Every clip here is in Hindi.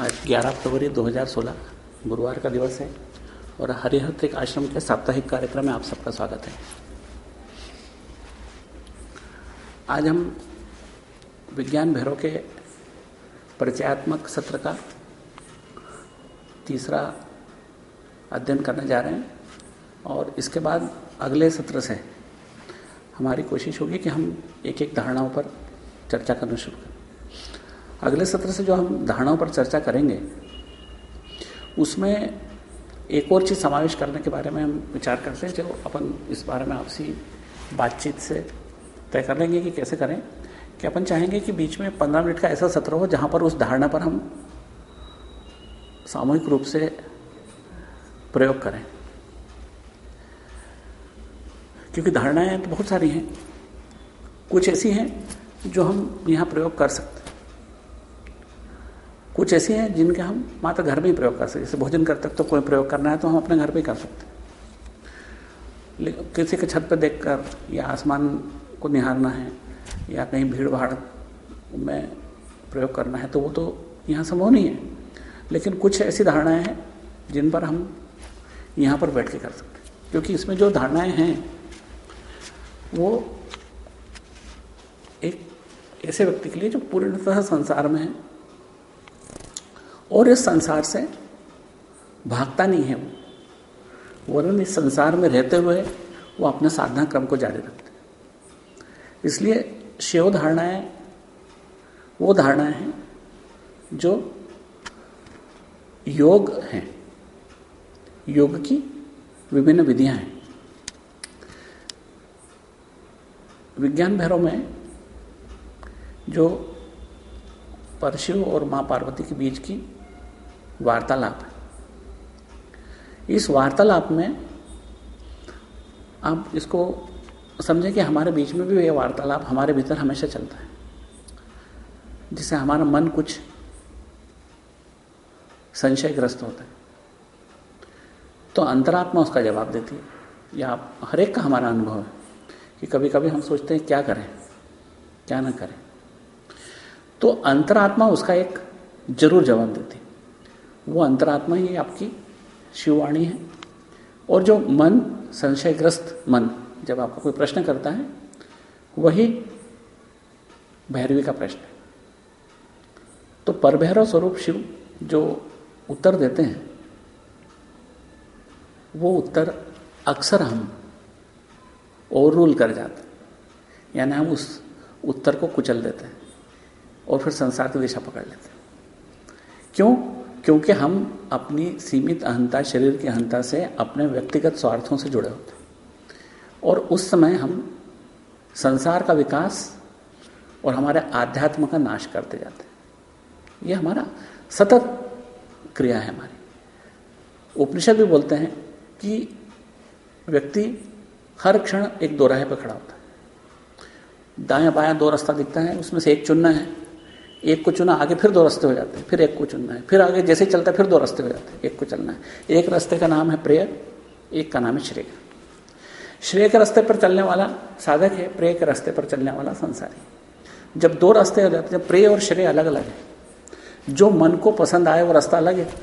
आज 11 फरवरी 2016 गुरुवार का दिवस है और हरिहत्रिक आश्रम के साप्ताहिक कार्यक्रम में आप सबका स्वागत है। आज हम विज्ञान भैरव के परिचयात्मक सत्र का तीसरा अध्ययन करने जा रहे हैं और इसके बाद अगले सत्र से हमारी कोशिश होगी कि हम एक एक धारणाओं पर चर्चा करना शुरू करें। अगले सत्र से जो हम धारणाओं पर चर्चा करेंगे, उसमें एक और चीज़ समावेश करने के बारे में हम विचार करते हैं, जो अपन इस बारे में आपसी बातचीत से तय कर लेंगे कि कैसे करें। कि अपन चाहेंगे कि बीच में पंद्रह मिनट का ऐसा सत्र हो, जहाँ पर उस धारणा पर हम सामूहिक रूप से प्रयोग करें। क्योंकि धारणाएँ तो बहुत सारी हैं। कुछ ऐसी हैं जो हम यहाँ प्रयोग कर सकते कुछ ऐसे हैं जिनके हम मात्र घर में ही प्रयोग कर सकते जैसे भोजन करते तो कोई प्रयोग करना है तो हम अपने घर ही कर सकते हैं। किसी के छत पर देखकर या आसमान को निहारना है या कहीं भीड़ भाड़ में प्रयोग करना है तो वो तो यहाँ संभव नहीं है। लेकिन कुछ ऐसी धारणाएँ हैं जिन पर हम यहाँ पर बैठ के कर सकते हैं। क्योंकि इसमें जो धारणाएँ हैं, वो एक ऐसे व्यक्ति के लिए जो पूर्णतः संसार में है और इस संसार से भागता नहीं है वो। वरन इस संसार में रहते हुए वो अपने साधना क्रम को जारी रखते इसलिए शिव धारणाएँ, वो धारणाएँ हैं जो योग हैं। योग की विभिन्न विधियाँ हैं। विज्ञान भैरव में जो परशु और माँ पार्वती के बीच की वार्तालाप है। इस वार्तालाप में आप इसको समझें कि हमारे बीच में भी यह वार्तालाप हमारे भीतर हमेशा चलता है। जिससे हमारा मन कुछ संशयग्रस्त होता है। तो अंतरात्मा उसका जवाब देती है। या हर एक का हमारा अनुभव है कि कभी कभी हम सोचते हैं, क्या करें? क्या ना करें? तो अंतरात्मा उसका एक ज़रूर जवाब देती है। वो अंतरात्मा ही आपकी शिववाणी है। और जो मन, संशयग्रस्त मन, जब आपको कोई प्रश्न करता है, वही भैरवी का प्रश्न है। तो परभैरव स्वरूप शिव जो उत्तर देते हैं, वो उत्तर अक्सर हम ओवर रूल कर जाते हैं। यानी हम उस उत्तर को कुचल देते हैं और फिर संसार की दिशा पकड़ लेते हैं। क्यों? क्योंकि हम अपनी सीमित अहंता, शरीर की अहंता से अपने व्यक्तिगत स्वार्थों से जुड़े होते हैं। और उस समय हम संसार का विकास और हमारे आध्यात्म का नाश करते जाते हैं। ये हमारा सतत क्रिया है हमारी। उपनिषद भी बोलते हैं कि व्यक्ति हर क्षण एक दोराहे पर खड़ा होता है। दाया बाया दो रास्ता दिखता है, उसमें से एक चुनना है। एक को चुना, आगे फिर दो रास्ते हो जाते हैं, फिर एक को चुनना है, फिर आगे जैसे चलता है, फिर दो रास्ते हो जाते हैं, एक को चलना है। एक रास्ते का नाम है प्रेय एक का नाम है श्रेय। श्रेय के रास्ते पर चलने वाला साधक है, प्रेय के रास्ते पर चलने वाला संसारी। जब दो रास्ते हो जाते हैं प्रेय और श्रेय अलग अलग है, जो मन को पसंद आए, वो रास्ता अलग है।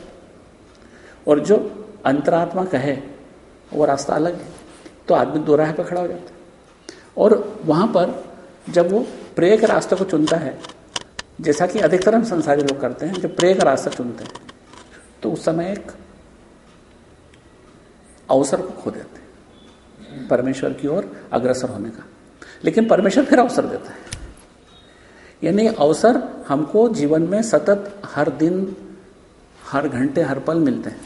और जो अंतरात्मा कहे, वो रास्ता अलग है। तो आदमी दो राह पर खड़ा हो जाता है। और वहाँ पर जब वो प्रेय के रास्ते को चुनता है जैसा कि अधिकतर हम संसारी लोग करते हैं जो प्रे का रास्ता चुनते हैं तो उस समय एक अवसर को खो देते हैं। परमेश्वर की ओर अग्रसर होने का। लेकिन परमेश्वर फिर अवसर देता है। यानी अवसर हमको जीवन में सतत, हर दिन, हर घंटे, हर पल मिलते हैं,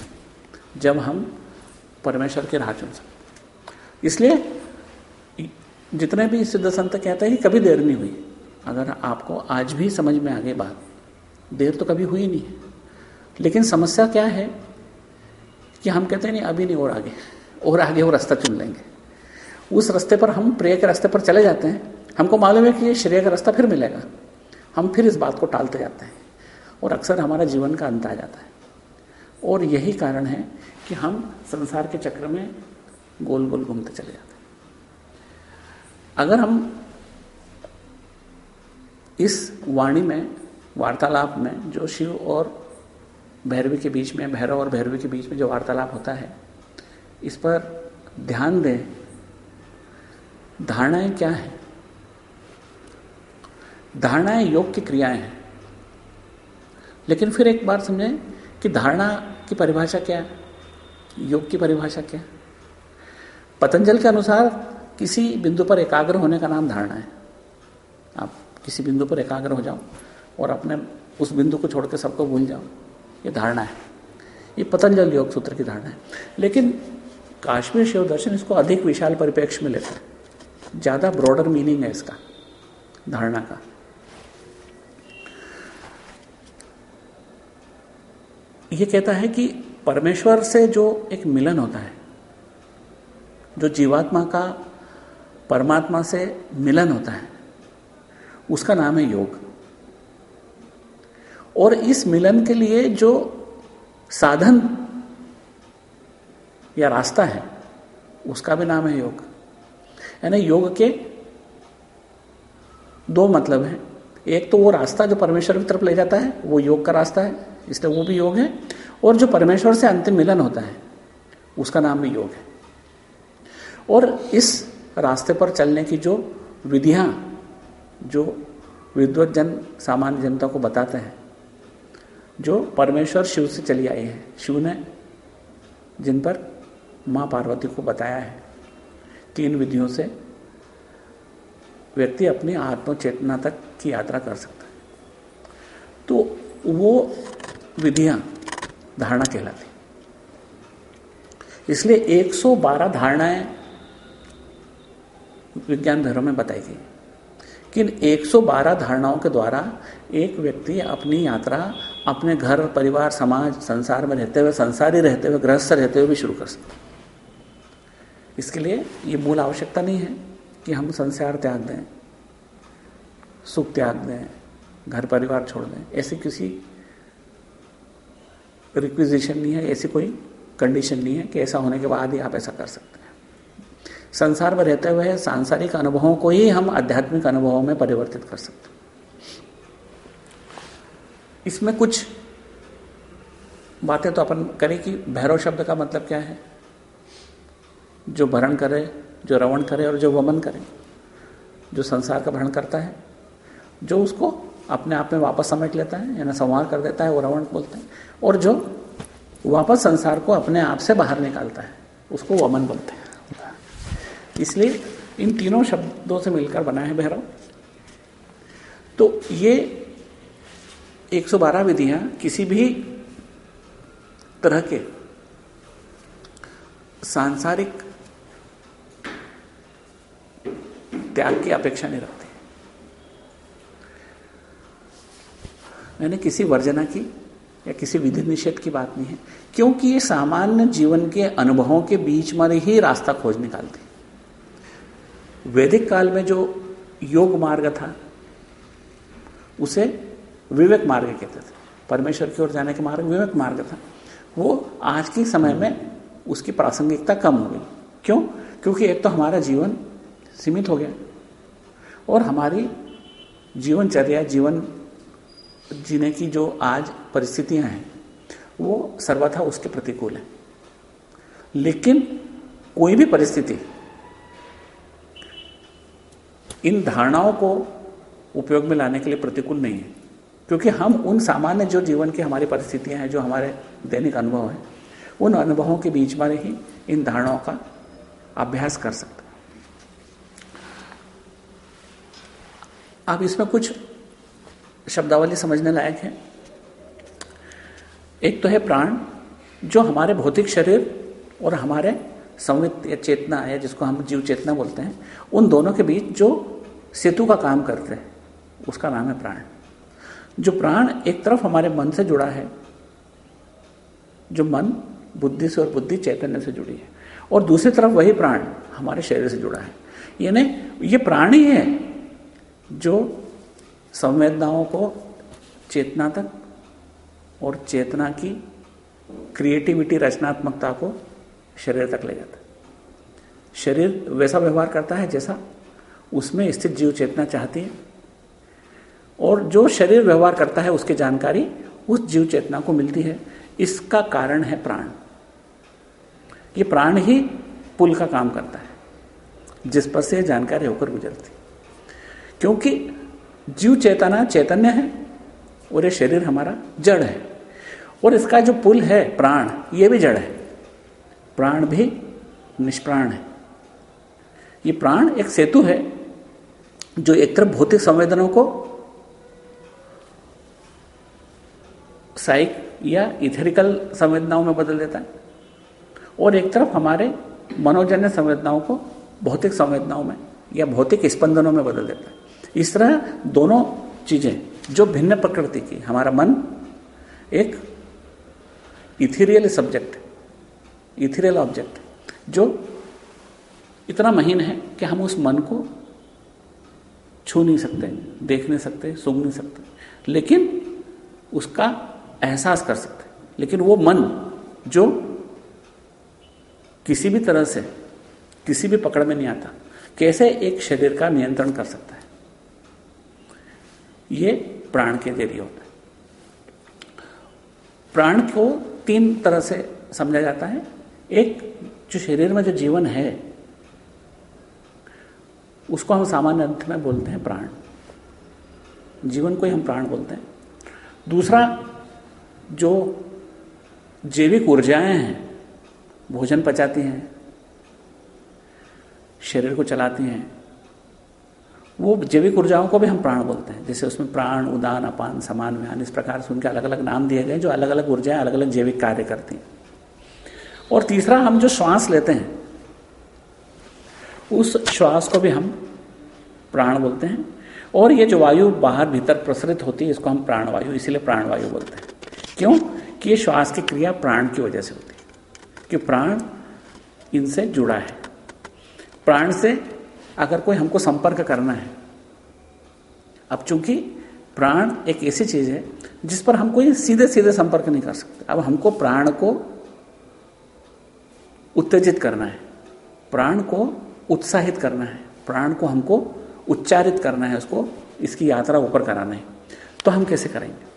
जब हम परमेश्वर की राह चुन सकते इसलिए जितने भी सिद्ध संत कहते हैं कि कभी देर नहीं हुई। अगर आपको आज भी समझ में आ गई बात, देर तो कभी हुई नहीं है। लेकिन समस्या क्या है कि हम कहते हैं, नहीं, अभी नहीं, और आगे और आगे वो रास्ता चुन लेंगे। उस रास्ते पर हम प्रेय के रास्ते पर चले जाते हैं। हमको मालूम है कि ये श्रेय का रास्ता फिर मिलेगा। हम फिर इस बात को टालते जाते हैं, और अक्सर हमारा जीवन का अंत आ जाता है। और यही कारण है कि हम संसार के चक्र में गोल गोल घूमते चले जाते हैं। अगर हम इस वाणी में, वार्तालाप में, जो शिव और भैरवी के बीच में, भैरव और भैरवी के बीच में जो वार्तालाप होता है, इस पर ध्यान दें। धारणाएँ क्या है? धारणाएँ योग की क्रियाएँ हैं। लेकिन फिर एक बार समझें कि धारणा की परिभाषा क्या है? योग की परिभाषा क्या है? पतंजल के अनुसार किसी बिंदु पर एकाग्र होने का नाम धारणा है। किसी बिंदु पर एकाग्र हो जाओ और अपने उस बिंदु को छोड़ के सबको भूल जाऊँ। ये धारणा है। ये पतंजल योग सूत्र की धारणा है। लेकिन काश्मीर शिव दर्शन इसको अधिक विशाल परिप्रेक्ष्य में लेता है। ज़्यादा ब्रॉडर मीनिंग है इसका, धारणा का। ये कहता है कि परमेश्वर से जो एक मिलन होता है, जो जीवात्मा का परमात्मा से मिलन होता है उसका नाम है योग। और इस मिलन के लिए जो साधन या रास्ता है, उसका भी नाम है योग। यानी योग के दो मतलब हैं। एक तो वो रास्ता जो परमेश्वर की तरफ़ ले जाता है, वो योग का रास्ता है, इसलिए वो भी योग है। और जो परमेश्वर से अंतिम मिलन होता है, उसका नाम भी योग है। और इस रास्ते पर चलने की जो विधियाँ जो विद्वत जन, सामान्य जनता को बताते हैं, जो परमेश्वर शिव से चली आई है, शिव ने जिन पर माँ पार्वती को बताया है तीन विधियों से व्यक्ति अपनी आत्म चेतना तक की यात्रा कर सकता है। तो वो विधियाँ धारणा कहलाती इसलिए 112 धारणाएँ विज्ञान धर्म में बताई गई कि इन 112 धारणाओं के द्वारा एक व्यक्ति अपनी यात्रा, अपने घर, परिवार, समाज, संसार में रहते हुए, संसारी रहते हुए, गृहस्थ रहते हुए भी शुरू कर सकते इसके लिए ये मूल आवश्यकता नहीं है कि हम संसार त्याग दें, सुख त्याग दें, घर, परिवार छोड़ दें। ऐसी किसी रिक्विजिशन नहीं है, ऐसी कोई कंडीशन नहीं है कि ऐसा होने के बाद ही आप ऐसा कर सकते हैं। संसार में रहते हुए सांसारिक अनुभवों को ही हम आध्यात्मिक अनुभवों में परिवर्तित कर सकते हैं। इसमें कुछ बातें तो अपन करें कि भैरव शब्द का मतलब क्या है? जो भरण करे, जो रवण करे और जो वमन करे, जो संसार का भरण करता है, जो उसको अपने आप में वापस समेट लेता है, यानी संवार कर देता है, वो रवण बोलते हैं, और जो वापस संसार को अपने आप से बाहर निकालता है, उसको वमन बोलते हैं। इसलिए इन तीनों शब्दों से मिलकर बना है भैरव। तो ये 112 विधियाँ किसी भी तरह के सांसारिक त्याग की अपेक्षा नहीं रखती। मैंने किसी वर्जना की या किसी विधि निषेध की बात नहीं है, क्योंकि ये सामान्य जीवन के अनुभवों के बीच में ही रास्ता खोज निकालती वैदिक काल में जो योग मार्ग था, उसे विवेक मार्ग कहते थे। परमेश्वर की ओर जाने के मार्ग, विवेक मार्ग था। वो आज के समय में उसकी प्रासंगिकता कम हो गई। क्यों? क्योंकि एक तो हमारा जीवन सीमित हो गया और हमारी जीवनचर्या, जीवन जीने की जो आज परिस्थितियाँ हैं, वो सर्वथा उसके प्रतिकूल है। लेकिन कोई भी परिस्थिति इन धारणाओं को उपयोग में लाने के लिए प्रतिकूल नहीं है। क्योंकि हम उन सामान्य जो जीवन की हमारी परिस्थितियाँ हैं, जो हमारे दैनिक अनुभव हैं, उन अनुभवों के बीच में ही इन धारणाओं का अभ्यास कर सकते अब इसमें कुछ शब्दावली समझने लायक है। एक तो है प्राण, जो हमारे भौतिक शरीर और हमारे संवित या चेतना या जिसको हम जीव चेतना बोलते हैं, उन दोनों के बीच जो सेतु का काम करते हैं, उसका नाम है प्राण। जो प्राण एक तरफ़ हमारे मन से जुड़ा है, जो मन बुद्धि से और बुद्धि चैतन्य से जुड़ी है, और दूसरी तरफ़ वही प्राण हमारे शरीर से जुड़ा है। यानी ये प्राण ही है जो संवेदनाओं को चेतना तक और चेतना की क्रिएटिविटी रचनात्मकता को शरीर तक ले जाता शरीर वैसा व्यवहार करता है जैसा उसमें स्थित जीव चेतना चाहती है। और जो शरीर व्यवहार करता है, उसकी जानकारी उस जीव चेतना को मिलती है। इसका कारण है प्राण। ये प्राण ही पुल का काम करता है, जिस पर से जानकारी होकर गुजरती क्योंकि जीव चेतना चैतन्य है और ये शरीर हमारा जड़ है। और इसका जो पुल है प्राण, ये भी जड़ है। प्राण भी निष्प्राण है। ये प्राण एक सेतु है, जो एक तरफ़ भौतिक संवेदनों को साइक या इथेरिकल संवेदनाओं में बदल देता है, और एक तरफ़ हमारे मनोजन्य संवेदनाओं को भौतिक संवेदनाओं में या भौतिक स्पंदनों में बदल देता है। इस तरह दोनों चीज़ें, जो भिन्न प्रकृति की, हमारा मन एक इथीरियल सब्जेक्ट इथीरियल ऑब्जेक्ट जो इतना महीन है कि हम उस मन को छू नहीं सकते, देख नहीं सकते सुन नहीं सकते, लेकिन उसका एहसास कर सकते। लेकिन वो मन जो किसी भी तरह से, किसी भी पकड़ में नहीं आता, कैसे एक शरीर का नियंत्रण कर सकता है? ये प्राण के ज़रिए होता है। प्राण को तीन तरह से समझा जाता है। एक जो शरीर में जो जीवन है, उसको हम सामान्य अर्थ में बोलते हैं प्राण। जीवन को ही हम प्राण बोलते हैं। दूसरा, जो जैविक ऊर्जाएँ हैं, भोजन पचाती हैं, शरीर को चलाती हैं, वो जैविक ऊर्जाओं को भी हम प्राण बोलते हैं। जैसे उसमें प्राण, उदान, अपान, समान, व्यान, इस प्रकार से उनके अलग अलग नाम दिए गए जो अलग अलग ऊर्जाएँ अलग अलग जैविक कार्य करती हैं। और तीसरा हम जो श्वास लेते हैं, उस श्वास को भी हम प्राण बोलते हैं। और ये जो वायु बाहर भीतर प्रसरित होती है, इसको हम प्राणवायु, इसीलिए प्राणवायु बोलते हैं। क्यों? कि ये श्वास की क्रिया प्राण की वजह से होती है। कि प्राण इनसे जुड़ा है। प्राण से अगर कोई हमको संपर्क करना है, अब चूँकि प्राण एक ऐसी चीज़ है, जिस पर हम कोई सीधे सीधे संपर्क नहीं कर सकते। अब हमको प्राण को उत्तेजित करना है। प्राण को उत्साहित करना है। प्राण को हमको उच्चारित करना है उसको, इसकी यात्रा ऊपर कराना है। तो हम कैसे करेंगे?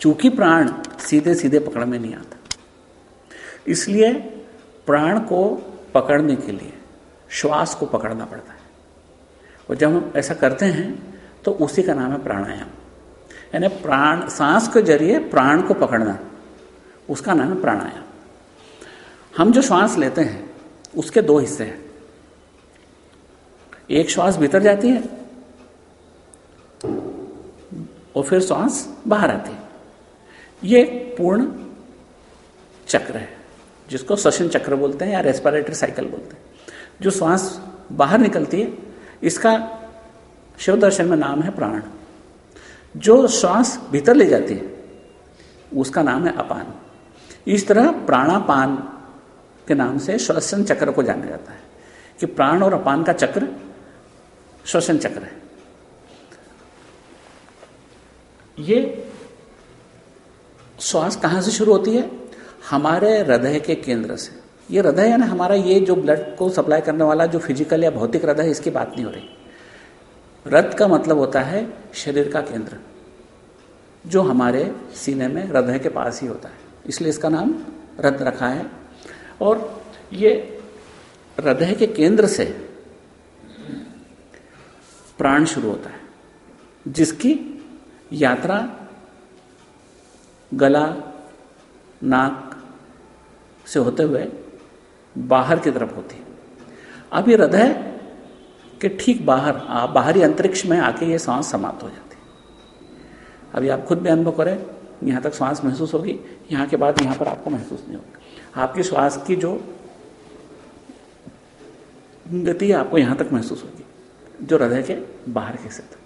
चूँकि प्राण सीधे सीधे पकड़ में नहीं आता, इसलिए प्राण को पकड़ने के लिए श्वास को पकड़ना पड़ता है। और जब हम ऐसा करते हैं तो उसी का नाम है प्राणायाम। यानी प्राण, सांस के ज़रिए प्राण को पकड़ना, उसका नाम है प्राणायाम। हम जो श्वास लेते हैं, उसके दो हिस्से हैं। एक श्वास भीतर जाती है, और फिर श्वास बाहर आती है। ये पूर्ण चक्र है, जिसको श्वसन चक्र बोलते हैं या रेस्पिरेटरी साइकिल बोलते हैं। जो श्वास बाहर निकलती है, इसका शिव दर्शन में नाम है प्राण। जो श्वास भीतर ले जाती है, उसका नाम है अपान। इस तरह प्राणापान के नाम से श्वसन चक्र को जाना जाता है। कि प्राण और अपान का चक्र, श्वसन चक्र है। ये श्वास कहाँ से शुरू होती है? हमारे हृदय के केंद्र से। ये हृदय है ना हमारा ये जो ब्लड को सप्लाई करने वाला जो फ़िज़िकल या भौतिक हृदय इसकी बात नहीं हो रही। रथ का मतलब होता है शरीर का केंद्र, जो हमारे सीने में हृदय के पास ही होता है। इसलिए इसका नाम रथ रखा है। और ये हृदय के केंद्र से प्राण शुरू होता है, जिसकी यात्रा गला, नाक से होते हुए बाहर की तरफ़ होती है। अब ये हृदय के ठीक बाहर बाहरी अंतरिक्ष में आके ये सांस समाप्त हो जाती है। अभी आप खुद भी अनुभव करें, यहाँ तक सांस महसूस होगी, यहाँ के बाद यहाँ पर आपको महसूस नहीं होगा। आपकी श्वास की जो गति आपको यहाँ तक महसूस होगी, जो हृदय के बाहर के स्थित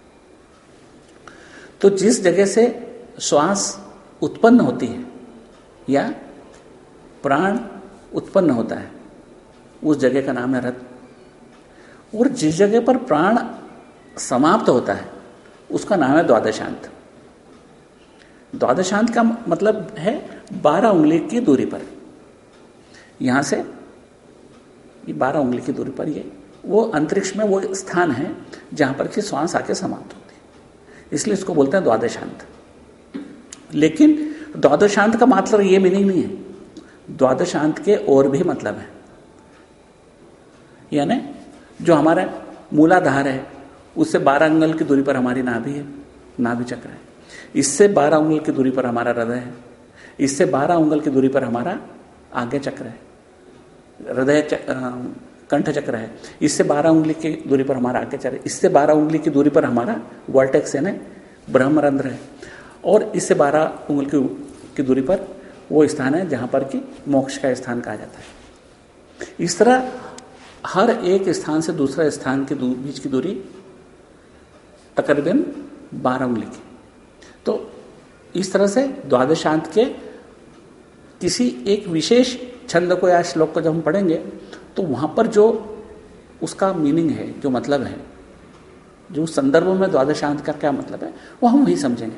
तो जिस जगह से श्वास उत्पन्न होती है, या प्राण उत्पन्न होता है, उस जगह का नाम है रथ और जिस जगह पर प्राण समाप्त होता है, उसका नाम है द्वादशांत। द्वादशांत का मतलब है बारह उंगली की दूरी पर। यहाँ से ये बारह उंगली की दूरी पर ये, वो अंतरिक्ष में वो स्थान है जहाँ पर कि श्वास आके समाप्त होती है। इसलिए इसको बोलते हैं द्वादशांत। लेकिन द्वादशांत का मतलब ये मीनिंग नहीं है। द्वादशांत के और भी मतलब है। यानी जो हमारा मूलाधार है, उससे बारह अंगल की दूरी पर हमारी नाभि है, नाभि चक्र है। इससे बारह उंगल की दूरी पर हमारा हृदय है। इससे बारह उंगल की दूरी पर हमारा आगे चक्र है। हृदय कंठ चक्र है। इससे बारह उंगली की दूरी पर हमारा चक्र इससे बारह उंगली की दूरी पर हमारा वर्टेक्स यानी ब्रह्मरंध्र है। और इससे बारह उंगली की, की दूरी पर वो स्थान है जहाँ पर कि मोक्ष का स्थान कहा जाता है। इस तरह हर एक स्थान से दूसरे स्थान के बीच की दूरी तकरीबन बारह उंगली की। तो इस तरह से द्वादशांत के किसी एक विशेष छंद को या श्लोक को जब हम पढ़ेंगे तो वहाँ पर जो उसका मीनिंग है, जो मतलब है, जो संदर्भ में द्वादशांत का क्या मतलब है वो हम वही समझेंगे।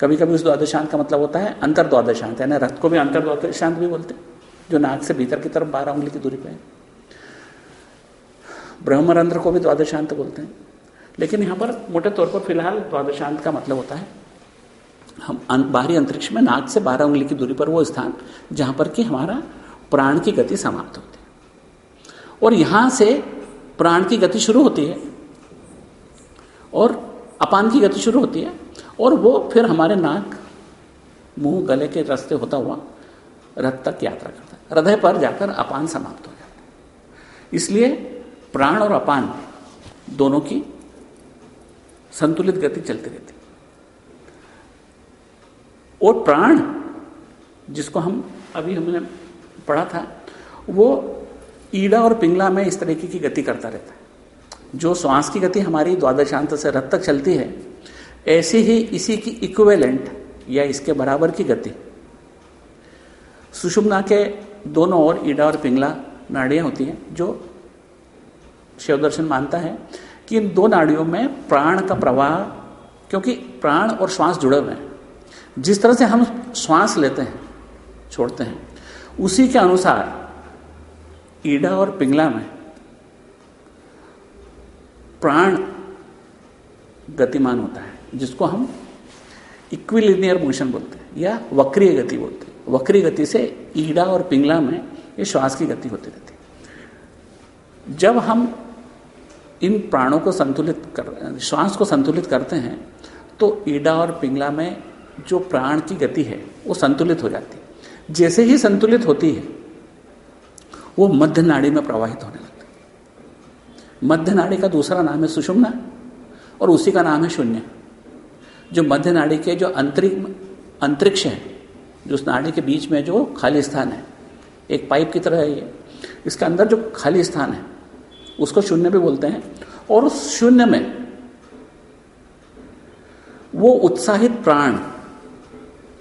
कभी कभी उस द्वादशांत का मतलब होता है अंतर द्वादशांत यानी रथ को भी अंतर द्वादशांत भी बोलते हैं, जो नाक से भीतर की तरफ़ बारह उंगली की दूरी पे है। ब्रह्मरंध्र को भी द्वादशांत बोलते हैं। लेकिन यहाँ पर मोटे तौर पर फ़िलहाल द्वादशांत का मतलब होता है हम बाहरी अंतरिक्ष में नाक से बारह उंगली की दूरी पर वो स्थान, जहाँ पर कि हमारा प्राण की गति समाप्त होती है। और यहाँ से प्राण की गति शुरू होती है, और अपान की गति शुरू होती है, और वो फिर हमारे नाक मुँह, गले के रास्ते होता हुआ रथ तक यात्रा करता है। हृदय पर जाकर अपान समाप्त हो जाता है। इसलिए प्राण और अपान दोनों की संतुलित गति चलती रहती और प्राण, जिसको हम अभी हमने पढ़ा था, वो ईड़ा और पिंगला में इस तरीके की गति करता रहता है। जो श्वास की गति हमारी द्वादशांत से रथ तक चलती है, ऐसी ही इसी की इक्वेलेंट या इसके बराबर की गति। सुषुम्ना के दोनों ओर ईडा और पिंगला नाड़ियाँ होती हैं, जो शिव दर्शन मानता है कि इन दो नाड़ियों में प्राण का प्रवाह, क्योंकि प्राण और श्वास जुड़े हुए हैं। जिस तरह से हम श्वास लेते हैं, छोड़ते हैं, उसी के अनुसार ईडा और पिंगला में प्राण गतिमान होता है, जिसको हम इक्विलिनियर मोशन बोलते हैं, या वक्रीय गति बोलते हैं। वक्री गति से ईडा और पिंगला में ये श्वास की गति होती रहती है। जब हम इन प्राणों को संतुलित कर, श्वास को संतुलित करते हैं तो ईडा और पिंगला में जो प्राण की गति है, वो संतुलित हो जाती है। जैसे ही संतुलित होती है, वो मध्य नाड़ी में प्रवाहित होने लगता मध्य नाड़ी का दूसरा नाम है सुषुम्ना, और उसी का नाम है शून्य। जो मध्य नाड़ी के जो अंतरिक अंतरिक्ष है, जो उस नाड़ी के बीच में जो खाली स्थान है, एक पाइप की तरह है ये, इसके अंदर जो खाली स्थान है, उसको शून्य भी बोलते हैं, और उस शून्य में वो उत्साहित प्राण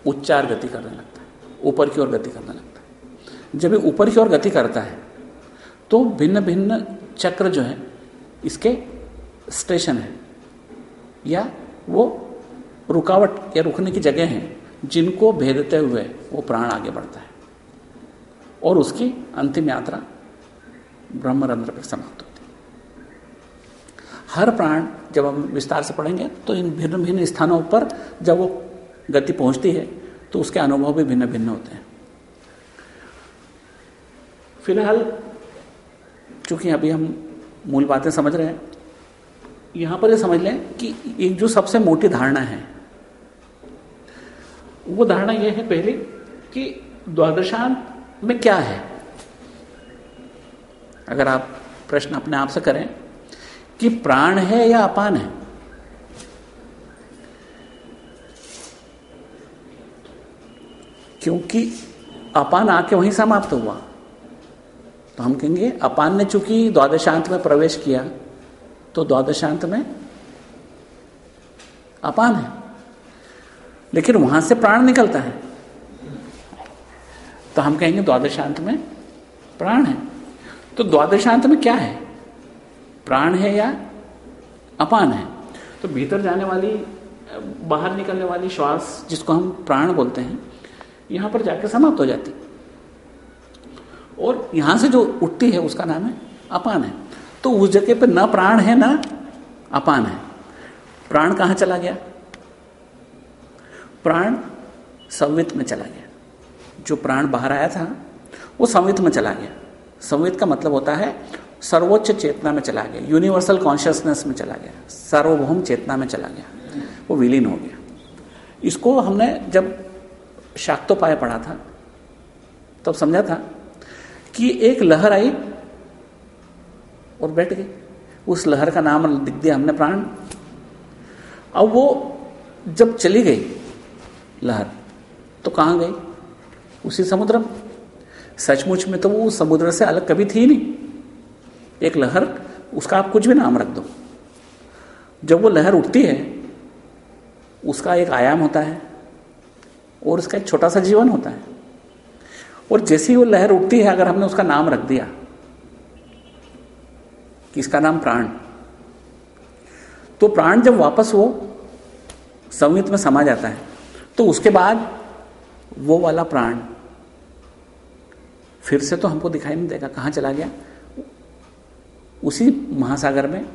उच्चार गति करने लगता है, ऊपर की ओर गति करने लगता है। जब ये ऊपर की ओर गति करता है तो भिन्न भिन्न चक्र जो है, इसके स्टेशन है, या वो रुकावट या रुकने की जगह है, जिनको भेदते हुए वो प्राण आगे बढ़ता है, और उसकी अंतिम यात्रा ब्रह्मरंध्र पर समाप्त होती है। हर प्राण जब हम विस्तार से पढ़ेंगे तो इन भिन्न भिन्न स्थानों पर जब वो गति पहुँचती है तो उसके अनुभव भी भिन्न भिन्न होते हैं। फ़िलहाल, चूँकि अभी हम मूल बातें समझ रहे हैं, यहाँ पर ये समझ लें कि एक जो सबसे मोटी धारणा है, वो धारणा यह है पहली कि द्वादशांत में क्या है। अगर आप प्रश्न अपने आप से करें कि प्राण है या अपान है क्योंकि अपान आके वहीं समाप्त हुआ। तो हम कहेंगे, अपान ने चूँकि द्वादशांत में प्रवेश किया तो द्वादशांत में अपान है। लेकिन वहाँ से प्राण निकलता है। तो हम कहेंगे, द्वादशांत में प्राण है। तो द्वादशांत में क्या है? प्राण है या अपान है? तो भीतर जाने वाली, बाहर निकलने वाली श्वास जिसको हम प्राण बोलते हैं यहाँ पर जाकर समाप्त हो जाती। और यहाँ से जो उठती है, उसका नाम है अपान है। तो उस जगह पर न प्राण है, ना अपान है। प्राण कहाँ चला गया? प्राण संवित में चला गया। जो प्राण बाहर आया था, वो संवित में चला गया। संवित का मतलब होता है सर्वोच्च चेतना में चला गया। यूनिवर्सल कॉन्शियसनेस में चला गया। सार्वभौम चेतना में चला गया। वो विलीन हो गया। इसको हमने जब शाक्तोपाय पढ़ा था। तब समझा था कि एक लहर आई और बैठ गई। उस लहर का नाम लिख दिया हमने प्राण। अब वो जब चली गई लहर तो कहाँ गई? उसी समुद्र में। सचमुच में तो वो समुद्र से अलग कभी थी नहीं। एक लहर, उसका आप कुछ भी नाम रख दो। जब वो लहर उठती है, उसका एक आयाम होता है। और उसका एक छोटा सा जीवन होता है। और जैसे वो लहर उठती है, अगर हमने उसका नाम रख दिया, कि इसका नाम प्राण तो प्राण जब वापस वो संवित में समा जाता है तो उसके बाद वो वाला प्राण फिर से तो हमको दिखाई नहीं देगा, कहाँ चला गया? उसी महासागर में,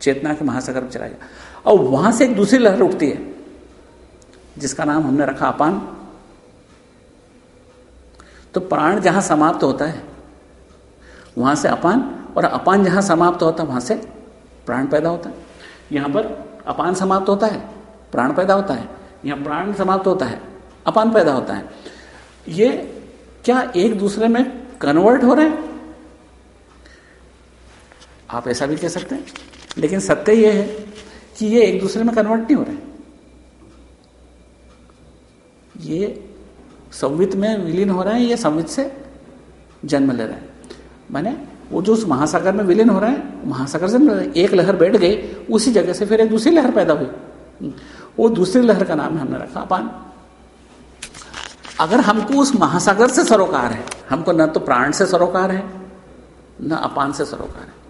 चेतना के महासागर में चला गया। और वहाँ से एक दूसरी लहर उठती है। जिसका नाम हमने रखा अपान। तो प्राण जहाँ समाप्त होता है, वहाँ से अपान, और अपान जहाँ समाप्त होता है, वहाँ से प्राण पैदा होता है। यहाँ पर अपान समाप्त होता है, प्राण पैदा होता है। यहाँ प्राण समाप्त होता है, अपान पैदा होता है। ये क्या एक दूसरे में कन्वर्ट हो रहे हैं? आप ऐसा भी कह सकते हैं, लेकिन सत्य यह है कि ये एक दूसरे में कन्वर्ट नहीं हो रहे ये संवित में विलीन हो रहे हैं, ये संवित से जन्म ले रहे हैं। माने वो जो उस महासागर में विलीन हो रहे हैं, महासागर से एक लहर बैठ गई, उसी जगह से फिर एक दूसरी लहर पैदा हुई। वो दूसरी लहर का नाम हमने रखा अपान। अगर हमको उस महासागर से सरोकार है, हमको न तो प्राण से सरोकार है, न अपान से सरोकार है।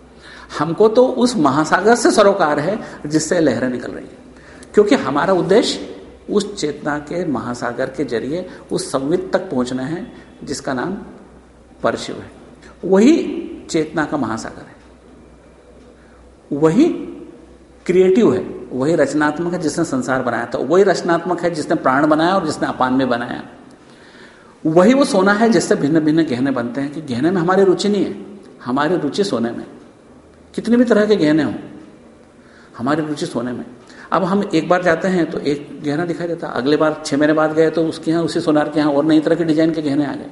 हमको तो उस महासागर से सरोकार है, जिससे लहरें निकल रही है। क्योंकि हमारा उद्देश्य उस चेतना के महासागर के ज़रिए उस संवित तक पहुँचना है, जिसका नाम परशिव है। वही चेतना का महासागर है। वही क्रिएटिव है, वही रचनात्मक है जिसने संसार बनाया था। वही रचनात्मक है जिसने प्राण बनाया और जिसने अपान में बनाया। वही वो सोना है जिससे भिन्न भिन्न गहने बनते हैं कि गहने में हमारी रुचि नहीं है, हमारी रुचि सोने में। कितने भी तरह के गहने हों, हमारी रुचि सोने में। अब हम एक बार जाते हैं तो एक गहना दिखाई देता, अगले बार छह महीने बाद गए तो उसके यहाँ, उसी सोनार के यहाँ और नई तरह के डिज़ाइन के गहने आ गए।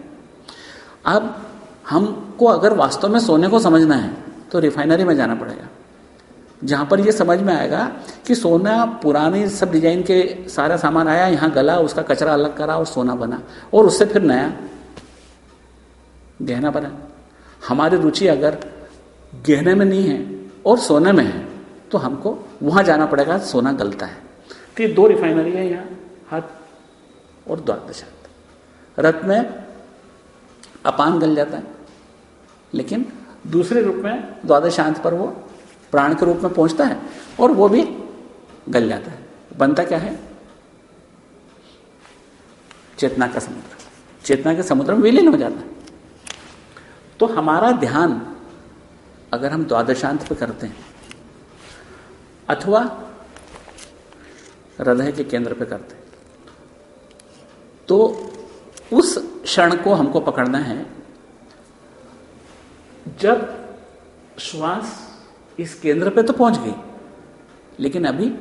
अब हमको अगर वास्तव में सोने को समझना है तो रिफाइनरी में जाना पड़ेगा। जहाँ पर यह समझ में आएगा कि सोना पुराने सब डिज़ाइन के सारा सामान आया, यहाँ गला, उसका कचरा अलग करा और सोना बना, और उससे फिर नया गहना बना। हमारी रुचि अगर गहने में नहीं है और सोने में है तो हमको वहाँ जाना पड़ेगा, सोना गलता है। तो ये दो रिफाइनरी है यहाँ, हाथ और द्वादशांत रथ में अपान गल जाता है, लेकिन दूसरे रूप में द्वादशांत पर वो प्राण के रूप में पहुँचता है और वो भी गल जाता है। बनता क्या है? चेतना का समुद्र। चेतना के समुद्र में विलीन हो जाता है। तो हमारा ध्यान, अगर हम द्वादशांत पर करते हैं अथवा हृदय के केंद्र पे करते तो उस क्षण को हमको पकड़ना है, जब श्वास इस केंद्र पे तो पहुँच गई, लेकिन अभी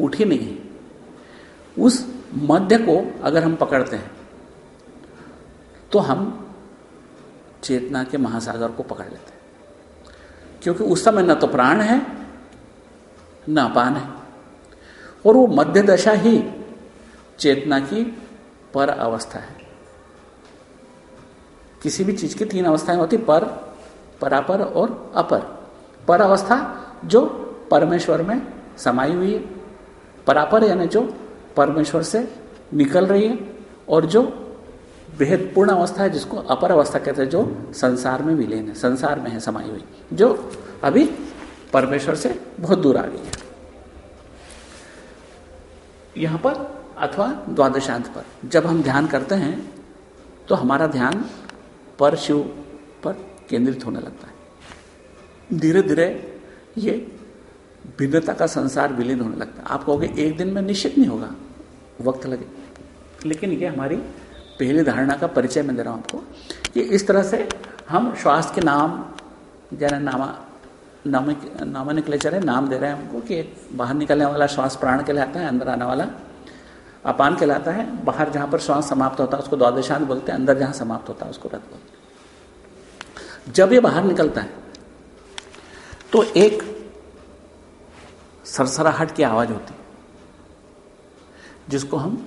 उठी नहीं है। उस मध्य को अगर हम पकड़ते हैं तो हम चेतना के महासागर को पकड़ लेते हैं। क्योंकि उस समय न तो प्राण है न अपान है और वो मध्य दशा ही चेतना की पर अवस्था है। किसी भी चीज़ की तीन अवस्थाएँ होती, पर, परापर और अपर। पर अवस्था जो परमेश्वर में समाई हुई है। परापर यानी जो परमेश्वर से निकल रही है और जो बेहद पूर्ण अवस्था है, जिसको अपर अवस्था कहते हैं, जो संसार में विलीन है, संसार में है, समाई हुई। जो अभी परमेश्वर से बहुत दूर आ गई है। यहाँ पर अथवा द्वादशांत पर। जब हम ध्यान करते हैं तो हमारा ध्यान पर शिव पर केंद्रित होने लगता है। धीरे धीरे ये भिन्नता का संसार विलीन होने लगता है। आप कहोगे, एक दिन में निश्चित नहीं होगा। वक्त लगे। लेकिन ये हमारी पहली धारणा का परिचय मैं दे रहा हूँ आपको। कि इस तरह से हम श्वास के नाम, जैसे नामा नामिक है नाम दे रहे हैं हमको कि बाहर निकलने वाला श्वास प्राण कहलाता है, अंदर आने वाला अपान कहलाता है। बाहर जहाँ पर श्वास समाप्त होता है, उसको द्वादशांत बोलते हैं, अंदर जहाँ समाप्त होता है, उसको रथ बोलते हैं। जब ये बाहर निकलता है तो एक सरसराहट की आवाज़ होती है, जिसको हम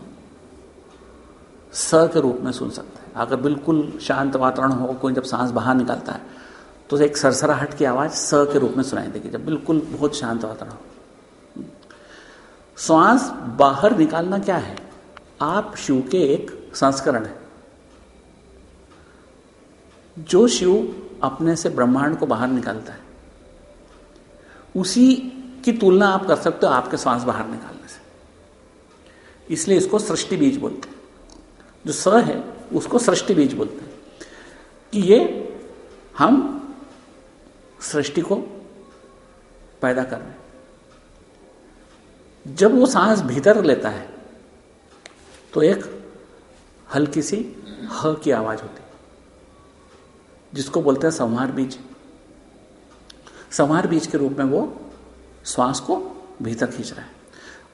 स के रूप में सुन सकते हैं। अगर बिल्कुल शांत वातावरण हो, कोई जब सांस बाहर निकलता है तो एक सरसराहट की आवाज़ स के रूप में सुनाई देगी, जब बिल्कुल बहुत शांत वातावरण श्वास बाहर निकालना क्या है? आप शिव के एक संस्करण है। जो शिव अपने से ब्रह्मांड को बाहर निकालता है, उसी की तुलना आप कर सकते हो आपके श्वास बाहर निकालने से। इसलिए इसको सृष्टि बीज बोलते हैं। जो स है, उसको सृष्टि बीज बोलते हैं। कि ये हम सृष्टि को पैदा कर रहे जब वो सांस भीतर लेता है तो एक हल्की सी ह की आवाज़ होती है, जिसको बोलते हैं संहार बीज। संहार बीज के रूप में वो श्वास को भीतर खींच रहा है।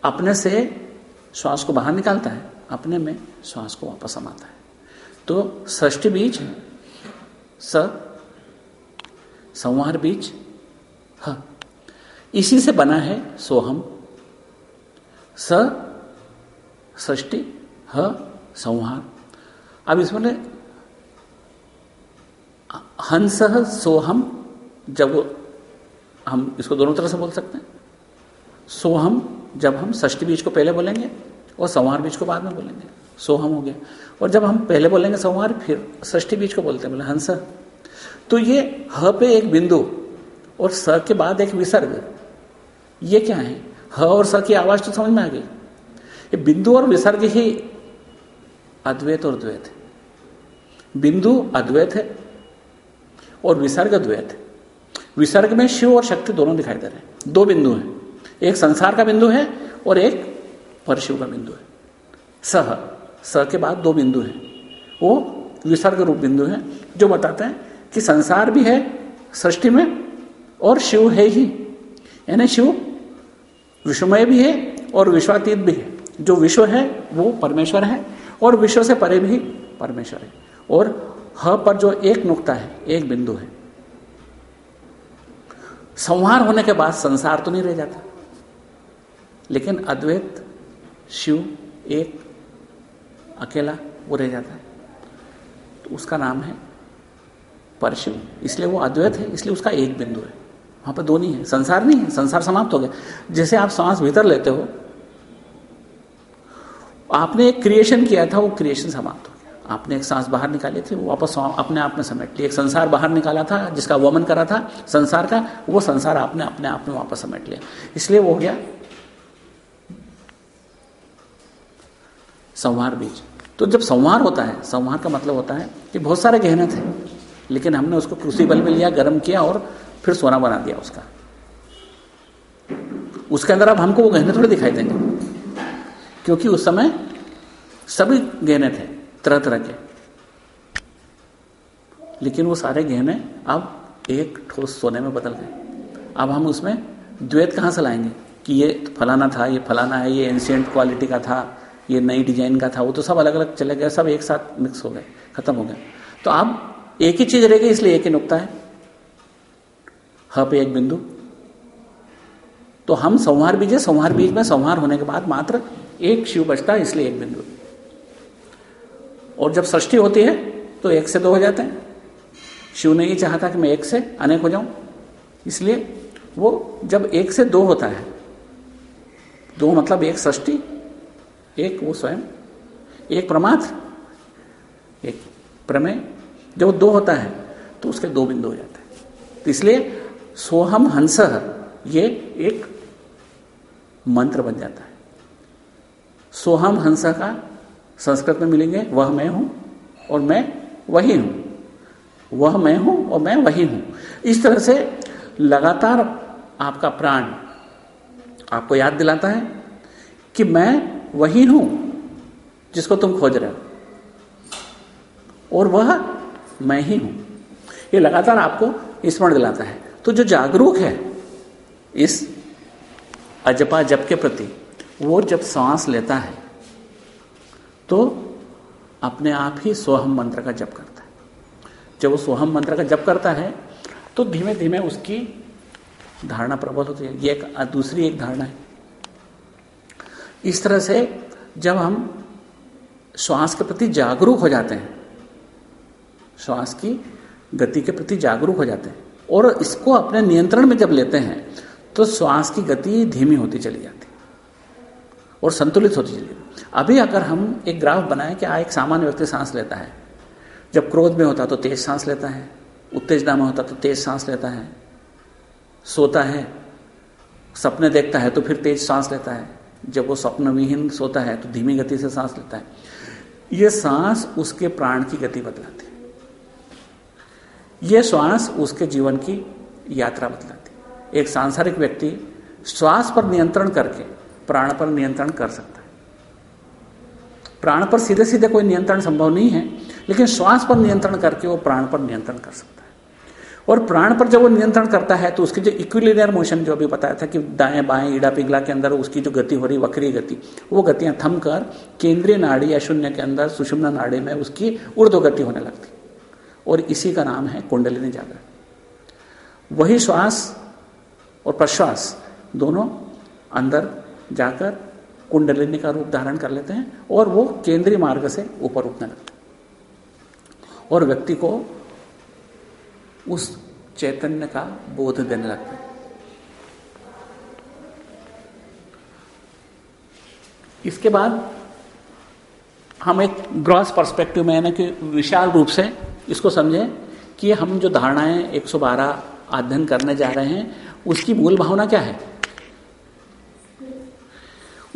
अपने से श्वास को बाहर निकालता है, अपने में श्वास को वापस समाता है। तो सृष्टि बीज स संहार बीज। ह। इसी से बना है सोहम। स षष्टि ह, संहार। अब इसमें हंस, सोहम, जब हम इसको दोनों तरह से बोल सकते हैं। सोहम, जब हम षष्टि बीज को पहले बोलेंगे और संहार बीज को बाद में बोलेंगे। सोहम हो गया। और जब हम पहले बोलेंगे संहार, फिर षष्टि बीज को बोलते हैं। बोले, हंस। तो ये ह पे एक बिंदु और स के बाद एक विसर्ग। ये क्या है? ह और स की आवाज़ तो समझ में आ गई। ये बिंदु और विसर्ग ही अद्वैत और द्वैत है। बिंदु अद्वैत है और विसर्ग द्वैत है। विसर्ग में शिव और शक्ति दोनों दिखाई दे रहे हैं। दो बिंदु हैं। एक संसार का बिंदु है और एक परशिव का बिंदु है। सह स के बाद दो बिंदु हैं। वो विसर्ग रूप बिंदु है, जो बताते हैं कि संसार भी है, सृष्टि में, और शिव है ही। यानी शिव विश्वमय भी है और विश्वातीत भी है। जो विश्व है, वो परमेश्वर है, और विश्व से परे भी परमेश्वर है। और ह पर जो एक नुकता है, एक बिंदु है। संहार होने के बाद संसार तो नहीं रह जाता। लेकिन अद्वैत, शिव, एक, अकेला, वो रह जाता है। तो उसका नाम है परशिव इसलिए वो अद्वैत है, इसलिए उसका एक बिंदु है। वहाँ पर दो नहीं है। संसार नहीं है, संसार समाप्त हो गया। जैसे आप सांस भीतर लेते हो, आपने एक क्रिएशन किया था, वो क्रिएशन समाप्त हो गया। आपने एक सांस बाहर निकाली थी, वो वापस अपने आप में समेट लिया एक संसार बाहर निकाला था, जिसका वमन करा था, संसार का, वो संसार आपने अपने आप में वापस समेट लिया। इसलिए वो हो गया संवार बीज। तो जब संवार होता है संवार का मतलब होता है कि बहुत सारे गहने थे। लेकिन हमने उसको क्रूसीबल में लिया, गर्म किया और फिर सोना बना दिया उसका। उसके अंदर अब हमको वो गहने थोड़े दिखाई देंगे, क्योंकि उस समय सभी गहने थे तरह तरह के। लेकिन वो सारे गहने अब एक ठोस सोने में बदल गए। अब हम उसमें द्वैत कहाँ से लाएँगे कि ये फलाना था, ये फलाना है, ये एंशियंट क्वालिटी का था, ये नई डिज़ाइन का था, वो तो सब अलग अलग चले गए, सब एक साथ मिक्स हो गए, खत्म हो गए। तो अब एक ही चीज़ रहेगी, इसलिए एक ही नुकता है। ह पे एक बिंदु। तो हम संहार बीज है संहार बीज में संहार होने के बाद मात्र एक शिव बचता है, इसलिए एक बिंदु। और जब सृष्टि होती है तो एक से दो हो जाते हैं। शिव ने ये चाहता कि मैं एक से अनेक हो जाऊँ। इसलिए वो जब एक से दो होता है, दो मतलब एक सृष्टि, एक वो स्वयं, एक प्रमात्र एक प्रमेय जब दो होता है तो उसके दो बिंदु हो जाते हैं। तो इसलिए सोहम हंस ये एक मंत्र बन जाता है। सोहम हंस का संस्कृत में मिलेंगे, वह मैं हूँ और मैं वही हूँ। वह मैं हूँ और मैं वही हूँ। इस तरह से लगातार आपका प्राण आपको याद दिलाता है कि मैं वही हूँ जिसको तुम खोज रहे हो। और वह मैं ही हूँ। ये लगातार आपको स्मरण दिलाता है। तो जो जागरूक है इस अजपा जप के प्रति, वो जब सांस लेता है तो अपने आप ही सोहम मंत्र का जप करता है। जब वो सोहम मंत्र का जप करता है तो धीमे धीमे उसकी धारणा प्रबल होती है। ये एक दूसरी एक धारणा है। इस तरह से जब हम श्वास के प्रति जागरूक हो जाते हैं श्वास की गति के प्रति जागरूक हो जाते हैं और इसको अपने नियंत्रण में जब लेते हैं तो श्वास की गति धीमी होती चली जाती और संतुलित होती चली जाती अभी अगर हम एक ग्राफ बनाए कि आ एक सामान्य व्यक्ति सांस लेता है, जब क्रोध में होता तो तेज सांस लेता है, उत्तेजना में होता तो तेज सांस लेता है, सोता है, सपने देखता है तो फिर तेज सांस लेता है, जब वो स्वप्न विहीन सोता है तो धीमी गति से सांस लेता है। ये सांस उसके प्राण की गति बदलाती है। यह श्वास उसके जीवन की यात्रा बदलाती है। एक सांसारिक व्यक्ति श्वास पर नियंत्रण करके प्राण पर नियंत्रण कर सकता है। प्राण पर सीधे सीधे कोई नियंत्रण संभव नहीं है, लेकिन श्वास पर नियंत्रण करके वो प्राण पर नियंत्रण कर सकता है। और प्राण पर जब वो नियंत्रण करता है तो उसकी जो इक्विलिनियर मोशन जो अभी बताया था कि दाएँ, बाएँ, ईड़ा, पिघला के अंदर उसकी जो गति हो रही वक्री गति, वो गतियाँ थम कर केंद्रीय नाड़ी या शून्य के अंदर सुषुम्ना नाड़ी में उसकी ऊर्ध्व गति होने लगती। और इसी का नाम है कुंडलिनी जागरण। वही श्वास और प्रश्वास दोनों अंदर जाकर कुंडलिनी का रूप धारण कर लेते हैं और वो केंद्रीय मार्ग से ऊपर उठने लगते हैं। और व्यक्ति को उस चैतन्य का बोध देने लगते हैं। इसके बाद हम एक ग्रॉस पर्सपेक्टिव में यानी कि विशाल रूप से इसको समझें कि हम जो धारणाएँ 112 अध्ययन करने जा रहे हैं, उसकी मूल भावना क्या है?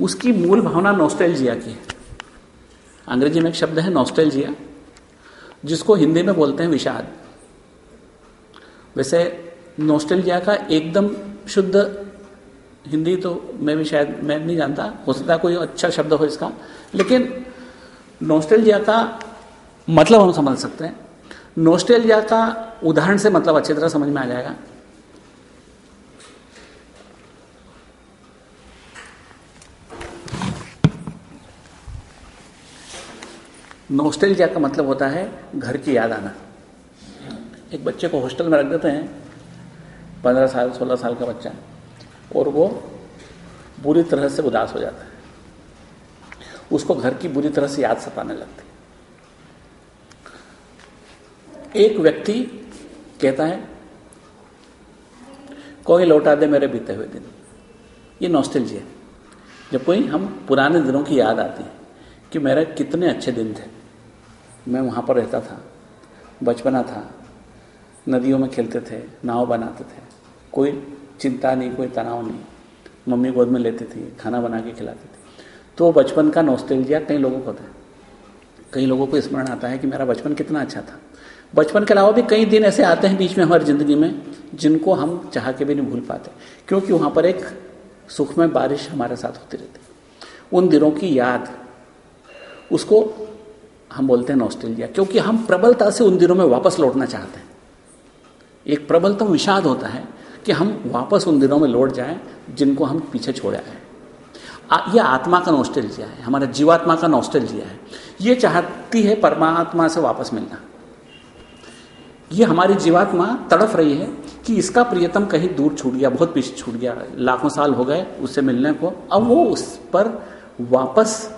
उसकी मूल भावना नोस्टेलजिया की है। अंग्रेज़ी में एक शब्द है नोस्टेलजिया, जिसको हिंदी में बोलते हैं विषाद। वैसे नोस्टेलजिया का एकदम शुद्ध हिंदी तो मैं भी शायद, मैं नहीं जानता, हो सकता कोई अच्छा शब्द हो इसका, लेकिन नोस्टेलजिया का मतलब हम समझ सकते हैं। नोस्टेलजिया का उदाहरण से मतलब अच्छी तरह समझ में आ जाएगा। नोस्टेलजिया का मतलब होता है घर की याद आना। एक बच्चे को हॉस्टल में रख देते हैं, पंद्रह साल, सोलह साल का बच्चा, और वो बुरी तरह से उदास हो जाता है। उसको घर की बुरी तरह से याद सताने लगती एक व्यक्ति कहता है, कोई लौटा दे मेरे बीते हुए दिन। ये नॉस्टलजी है। जब कोई हम पुराने दिनों की याद आती है कि मेरे कितने अच्छे दिन थे। मैं वहाँ पर रहता था, बचपना था, नदियों में खेलते थे, नाव बनाते थे, कोई चिंता नहीं, कोई तनाव नहीं। मम्मी गोद में लेती थी, खाना बना के खिलाती थी। तो बचपन का नॉस्टेलजिया कई लोगों को होता है। कई लोगों को स्मरण आता है कि मेरा बचपन कितना अच्छा था। बचपन के अलावा भी कई दिन ऐसे आते हैं बीच में हमारी ज़िंदगी में, जिनको हम चाह के भी नहीं भूल पाते, क्योंकि वहाँ पर एक सुख में बारिश हमारे साथ होती रहती उन दिनों की याद, उसको हम बोलते हैं नॉस्टेलिया क्योंकि हम प्रबलता से उन दिनों में वापस लौटना चाहते हैं। एक प्रबलतम विषाद होता है कि हम वापस उन दिनों में लौट जाएँ जिनको हम पीछे छोड़े आए यह आत्मा का नॉस्टेलिया है, हमारा जीवात्मा का नॉस्टेलिया है। ये चाहती है परमात्मा से वापस मिलना। ये हमारी जीवात्मा तड़फ रही है कि इसका प्रियतम कहीं दूर छूट गया, बहुत पीछे छूट गया, लाखों साल हो गए उससे मिलने को। अब वो उस पर वापस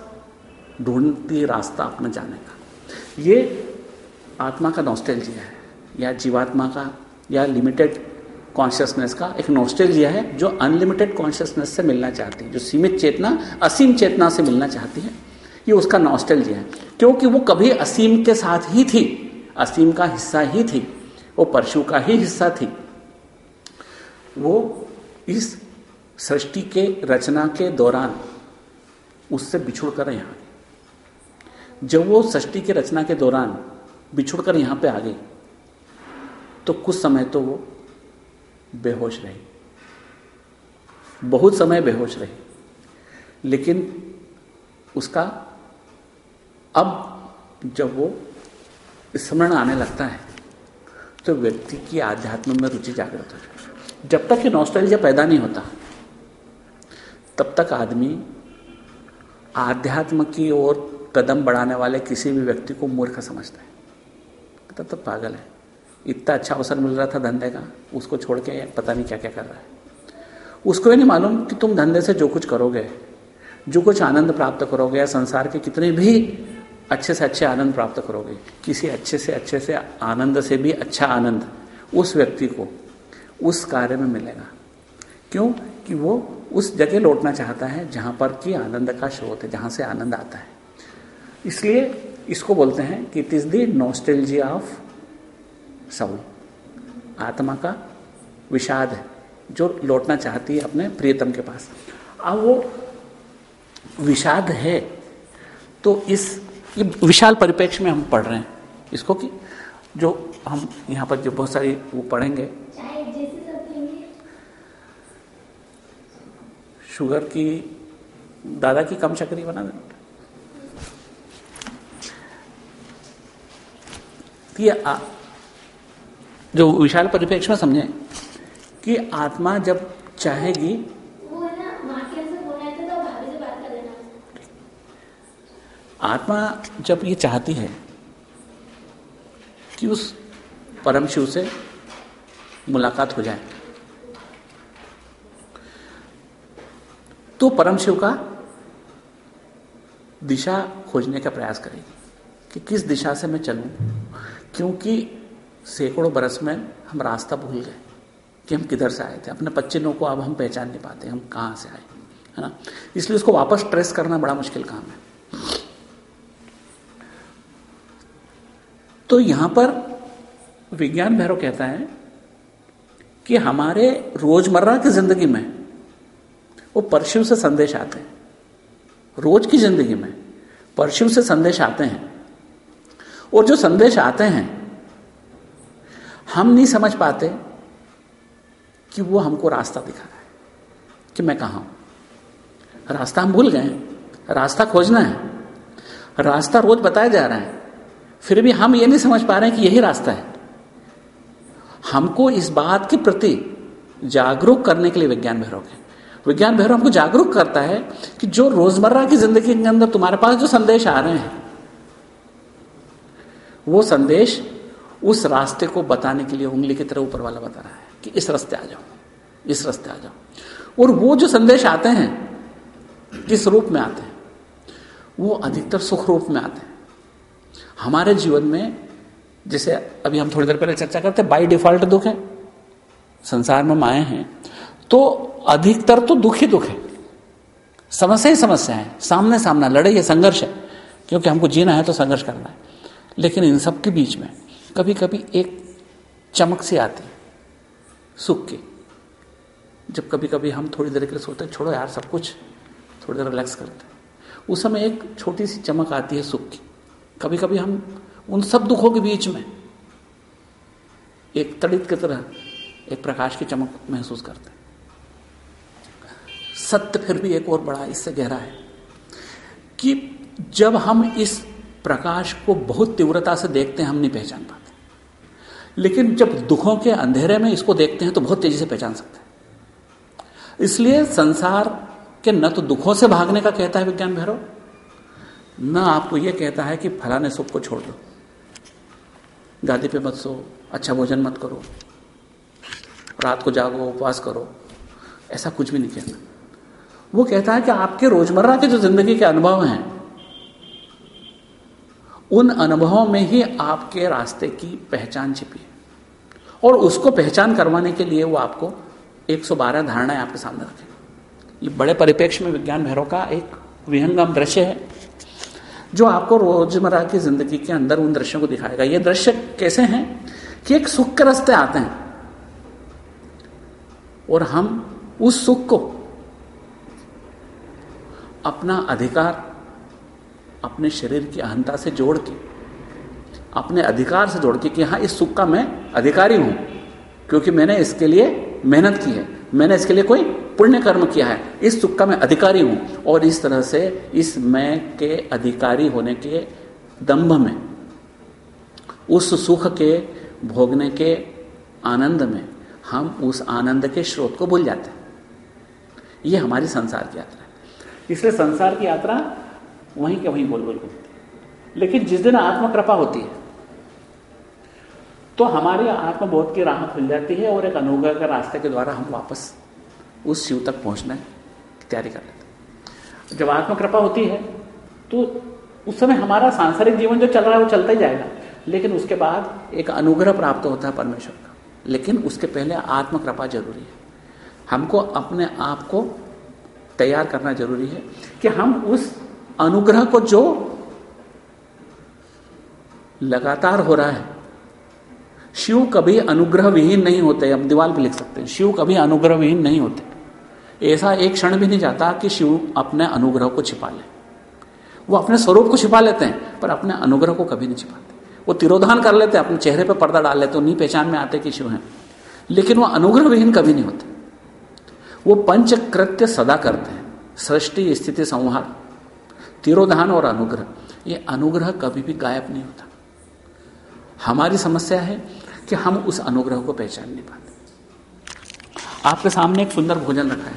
ढूंढती रास्ता अपना जाने का। ये आत्मा का नॉस्टेलजिया है, या जीवात्मा का, या लिमिटेड कॉन्शियसनेस का एक नॉस्टेलजिया है, जो अनलिमिटेड कॉन्शियसनेस से मिलना चाहती है, जो सीमित चेतना, असीम चेतना से मिलना चाहती है। ये उसका नॉस्टेलजिया है, क्योंकि वो कभी असीम के साथ ही थी। असीम का हिस्सा ही थी, वो परशु का ही हिस्सा थी। वो इस सृष्टि के रचना के दौरान उससे बिछुड़ कर यहाँ जब वो सृष्टि की रचना के दौरान बिछुड़कर यहाँ पे आ गई तो कुछ समय तो वो बेहोश रही। बहुत समय बेहोश रही। लेकिन उसका अब जब वो स्मरण आने लगता है तो व्यक्ति की आध्यात्म में रुचि जागृत हो जाती जब तक ये नॉस्टैल्जिया पैदा नहीं होता, तब तक आदमी आध्यात्म की ओर कदम बढ़ाने वाले किसी भी व्यक्ति को मूर्ख समझता है। तब तक पागल है। इतना अच्छा अवसर मिल रहा था धंधे का, उसको छोड़ के पता नहीं क्या क्या कर रहा है। उसको ये नहीं मालूम कि तुम धंधे से जो कुछ करोगे, जो कुछ आनंद प्राप्त करोगे या संसार के कितने भी अच्छे से अच्छे आनंद प्राप्त करोगे। किसी अच्छे से अच्छे से आनंद से भी अच्छा आनंद उस व्यक्ति को उस कार्य में मिलेगा। क्यों? कि वो उस जगह लौटना चाहता है जहाँ पर कि आनंद का स्रोत है, जहाँ से आनंद आता है। इसलिए इसको बोलते हैं कि it is the nostalgia of soul आत्मा का विषाद है, जो लौटना चाहती है अपने प्रियतम के पास। अब वो विषाद है तो इस ये विशाल परिप्रेक्ष्य में हम पढ़ रहे हैं। इसको कि जो हम यहाँ पर जो बहुत सारी वो पढ़ेंगे। शुगर की, दादा की कम शक्करी बना देना तो जो विशाल परिप्रेक्ष्य में समझे कि आत्मा जब चाहेगी आत्मा जब ये चाहती है कि उस परम शिव से मुलाकात हो जाए तो परम शिव का दिशा खोजने का प्रयास करेगी कि किस दिशा से मैं चलूँ, क्योंकि सैकड़ों बरस में हम रास्ता भूल गए कि हम किधर से आए थे। अपने बच्चे को अब हम पहचान नहीं पाते, हम कहाँ से आए, है ना? इसलिए उसको वापस ट्रेस करना बड़ा मुश्किल काम है। तो यहाँ पर विज्ञान भैरव कहता है कि हमारे रोज़मर्रा की ज़िंदगी में वो परशु से संदेश आते हैं। रोज की ज़िंदगी में परशु से संदेश आते हैं। और जो संदेश आते हैं, हम नहीं समझ पाते कि वो हमको रास्ता दिखा रहा है, कि मैं कहा हूँ। रास्ता हम भूल गए रास्ता खोजना है। रास्ता रोज बताया जा रहा है। फिर भी हम ये नहीं समझ पा रहे हैं कि यही रास्ता है। हमको इस बात के प्रति जागरूक करने के लिए विज्ञान भैरव है। विज्ञान भैरव हमको जागरूक करता है कि जो रोज़मर्रा की ज़िंदगी के अंदर तुम्हारे पास जो संदेश आ रहे हैं, वो संदेश उस रास्ते को बताने के लिए उंगली की तरह ऊपर वाला बता रहा है कि इस रास्ते आ जाओ, इस रास्ते आ जाओ। और वो जो संदेश आते हैं, किस रूप में आते हैं? वो अधिकतर सुख रूप में आते हैं। हमारे जीवन में, जैसे अभी हम थोड़ी देर पहले चर्चा करते बाई डिफ़ॉल्ट दुख है, संसार में माए हैं तो अधिकतर तो दुख ही दुख है। समस्या ही समस्या है, सामने सामना, लड़ाई है संघर्ष है, क्योंकि हमको जीना है तो संघर्ष करना है। लेकिन इन सब के बीच में कभी कभी एक चमक सी आती सुख की। जब कभी कभी हम थोड़ी देर के लिए सोचते हैं, छोड़ो यार, सब कुछ, थोड़ी देर रिलैक्स करते हैं। उस समय एक छोटी सी चमक आती है सुख की। कभी कभी हम उन सब दुखों के बीच में एक तड़ित की तरह एक प्रकाश की चमक महसूस करते हैं। सत्य फिर भी एक और बड़ा, इससे गहरा है कि जब हम इस प्रकाश को बहुत तीव्रता से देखते हैं, हम नहीं पहचान पाते। लेकिन जब दुखों के अंधेरे में इसको देखते हैं तो बहुत तेज़ी से पहचान सकते हैं। इसलिए संसार के न तो दुखों से भागने का कहता है विज्ञान भैरव न आपको यह कहता है कि फलाने सुख को छोड़ दो। गादी पे मत सो अच्छा भोजन मत करो। रात को जागो, उपवास करो। ऐसा कुछ भी नहीं कहता। वो कहता है कि आपके रोज़मर्रा के जो ज़िंदगी के अनुभव हैं, उन अनुभवों में ही आपके रास्ते की पहचान छिपी है। और उसको पहचान करवाने के लिए वो आपको 112 धारणाएँ आपके सामने रखे ये बड़े परिप्रेक्ष्य में विज्ञान भैरव का एक विहंगम दृश्य है। जो आपको रोज़मर्रा की ज़िंदगी के अंदर उन दृश्यों को दिखाएगा। ये दृश्य कैसे हैं? कि एक सुख के रास्ते आते हैं। और हम उस सुख को अपना अधिकार, अपने शरीर की अहंता से जोड़ के, अपने अधिकार से जोड़ के कि हाँ इस सुख का मैं अधिकारी हूँ, क्योंकि मैंने इसके लिए मेहनत की है। मैंने इसके लिए कोई पुण्य कर्म किया है। इस सुख का मैं अधिकारी हूँ और इस तरह से इस मैं के अधिकारी होने के दंभ में, उस सुख के भोगने के आनंद में हम उस आनंद के स्रोत को भूल जाते हैं। ये हमारी संसार की यात्रा है। इसलिए संसार की यात्रा वहीं के वहीं बोल बोल घूमती लेकिन जिस दिन आत्मकृपा होती है तो हमारी आत्मबोध की राह खुल जाती है और एक अनुग्रह के रास्ते के द्वारा हम वापस उस शिव तक पहुँचने की तैयारी कर लेते जब आत्म कृपा होती है तो उस समय हमारा सांसारिक जीवन जो चल रहा है, वो चलता ही जाएगा। लेकिन उसके बाद एक अनुग्रह प्राप्त होता है परमेश्वर का। लेकिन उसके पहले आत्म कृपा ज़रूरी है। हमको अपने आप को तैयार करना ज़रूरी है कि हम उस अनुग्रह को जो लगातार हो रहा है शिव कभी अनुग्रह विहीन नहीं होते, हम दीवार पे लिख सकते हैं। शिव कभी अनुग्रह विहीन नहीं होते। ऐसा एक क्षण भी नहीं जाता कि शिव अपने अनुग्रह को छिपा ले। वो अपने स्वरूप को छिपा लेते हैं, पर अपने अनुग्रह को कभी नहीं छिपाते। वो तिरोधान कर लेते हैं, अपने चेहरे पर पर्दा डाल लेते नहीं पहचान में आते कि शिव हैं। लेकिन वो अनुग्रह विहीन कभी नहीं होते। वो पंच कृत्य सदा करते हैं। सृष्टि, स्थिति, संहार, तिरोधान और अनुग्रह। ये अनुग्रह कभी भी गायब नहीं होता। हमारी समस्या है कि हम उस अनुग्रह को पहचान नहीं पाते। आपके सामने एक सुंदर भोजन रखा है।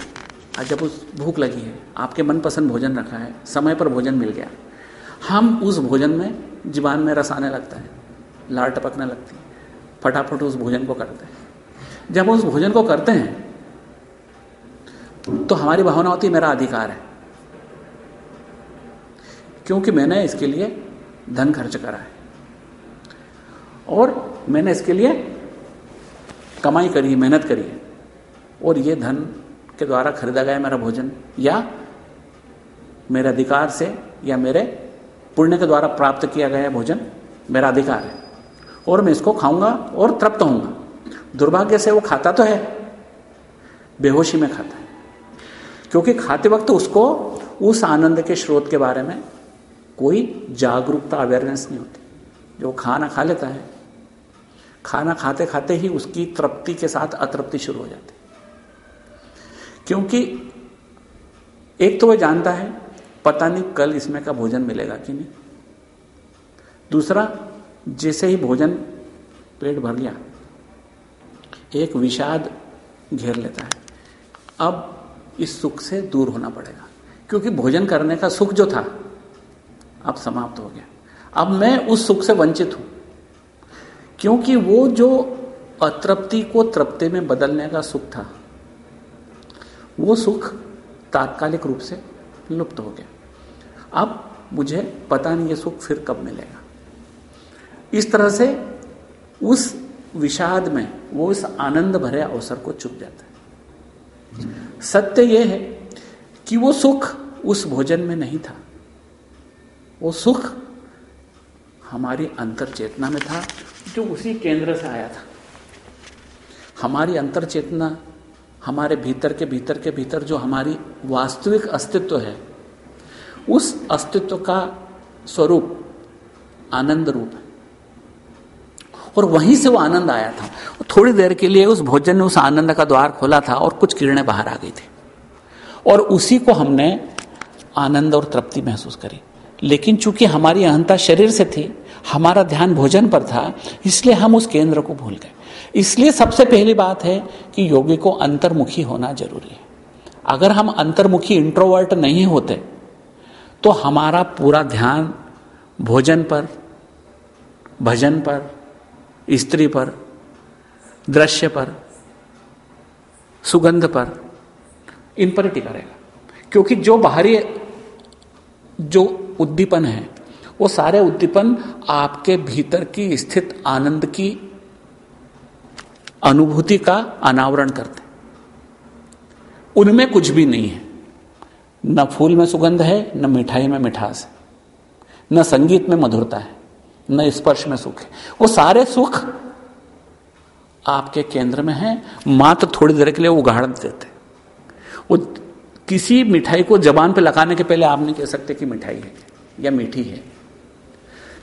आज जब उस भूख लगी है, आपके मनपसंद भोजन रखा है, समय पर भोजन मिल गया। हम उस भोजन में जीवान में रस आने लगता है, लार टपकने लगती है। फटाफट उस भोजन को करते हैं। जब उस भोजन को करते हैं तो हमारी भावना होती मेरा अधिकार है। क्योंकि मैंने इसके लिए धन खर्च करा है। और मैंने इसके लिए कमाई करी है मेहनत करी है। और ये धन के द्वारा खरीदा गया मेरा भोजन, या मेरे अधिकार से, या मेरे पुण्य के द्वारा प्राप्त किया गया भोजन मेरा अधिकार है। और मैं इसको खाऊँगा और तृप्त होऊँगा। दुर्भाग्य से वो खाता तो है, बेहोशी में खाता है। क्योंकि खाते वक्त उसको उस आनंद के स्रोत के बारे में कोई जागरूकता अवेयरनेस नहीं होती। जो खाना खा लेता है खाना खाते खाते ही उसकी तृप्ति के साथ अतृप्ति शुरू हो जाती क्योंकि एक तो वह जानता है, पता नहीं कल इसमें का भोजन मिलेगा कि नहीं। दूसरा, जैसे ही भोजन पेट भर गया, एक विषाद घेर लेता है। अब इस सुख से दूर होना पड़ेगा, क्योंकि भोजन करने का सुख जो था, अब समाप्त हो गया। अब मैं उस सुख से वंचित हूँ। क्योंकि वो जो अतृप्ति को तृप्ति में बदलने का सुख था, वो सुख तात्कालिक रूप से लुप्त हो गया। अब मुझे पता नहीं ये सुख फिर कब मिलेगा। इस तरह से उस विषाद में, वो इस आनंद भरे अवसर को चुप जाता है। सत्य यह है कि वो सुख उस भोजन में नहीं था। वो सुख हमारी अंतर चेतना में था जो उसी केंद्र से आया था। हमारी अंतर चेतना, हमारे भीतर के भीतर के भीतर जो हमारी वास्तविक अस्तित्व है, उस अस्तित्व का स्वरूप आनंद रूप है। और वहीं से वो आनंद आया था। थोड़ी देर के लिए उस भोजन ने उस आनंद का द्वार खोला था और कुछ किरणें बाहर आ गई थी। और उसी को हमने आनंद और तृप्ति महसूस करी। लेकिन चूँकि हमारी अहंता शरीर से थी हमारा ध्यान भोजन पर था, इसलिए हम उस केंद्र को भूल गए। इसलिए सबसे पहली बात है कि योगी को अंतर्मुखी होना ज़रूरी है। अगर हम अंतर्मुखी इंट्रोवर्ट नहीं होते तो हमारा पूरा ध्यान भोजन पर, भजन पर, स्त्री पर, दृश्य पर, सुगंध पर, इन पर टिका रहेगा। क्योंकि जो बाहरी, जो उद्दीपन है वो सारे उद्दीपन आपके भीतर की स्थित आनंद की अनुभूति का अनावरण करते उनमें कुछ भी नहीं है। न फूल में सुगंध है, न मिठाई में मिठास है। न संगीत में मधुरता है, न स्पर्श में सुख है। वो सारे सुख आपके केंद्र में है, मात्र थोड़ी देर के लिए उगाड़ देते वो किसी मिठाई को जबान पे लगाने के पहले आप नहीं कह सकते कि मिठाई है या मीठी है।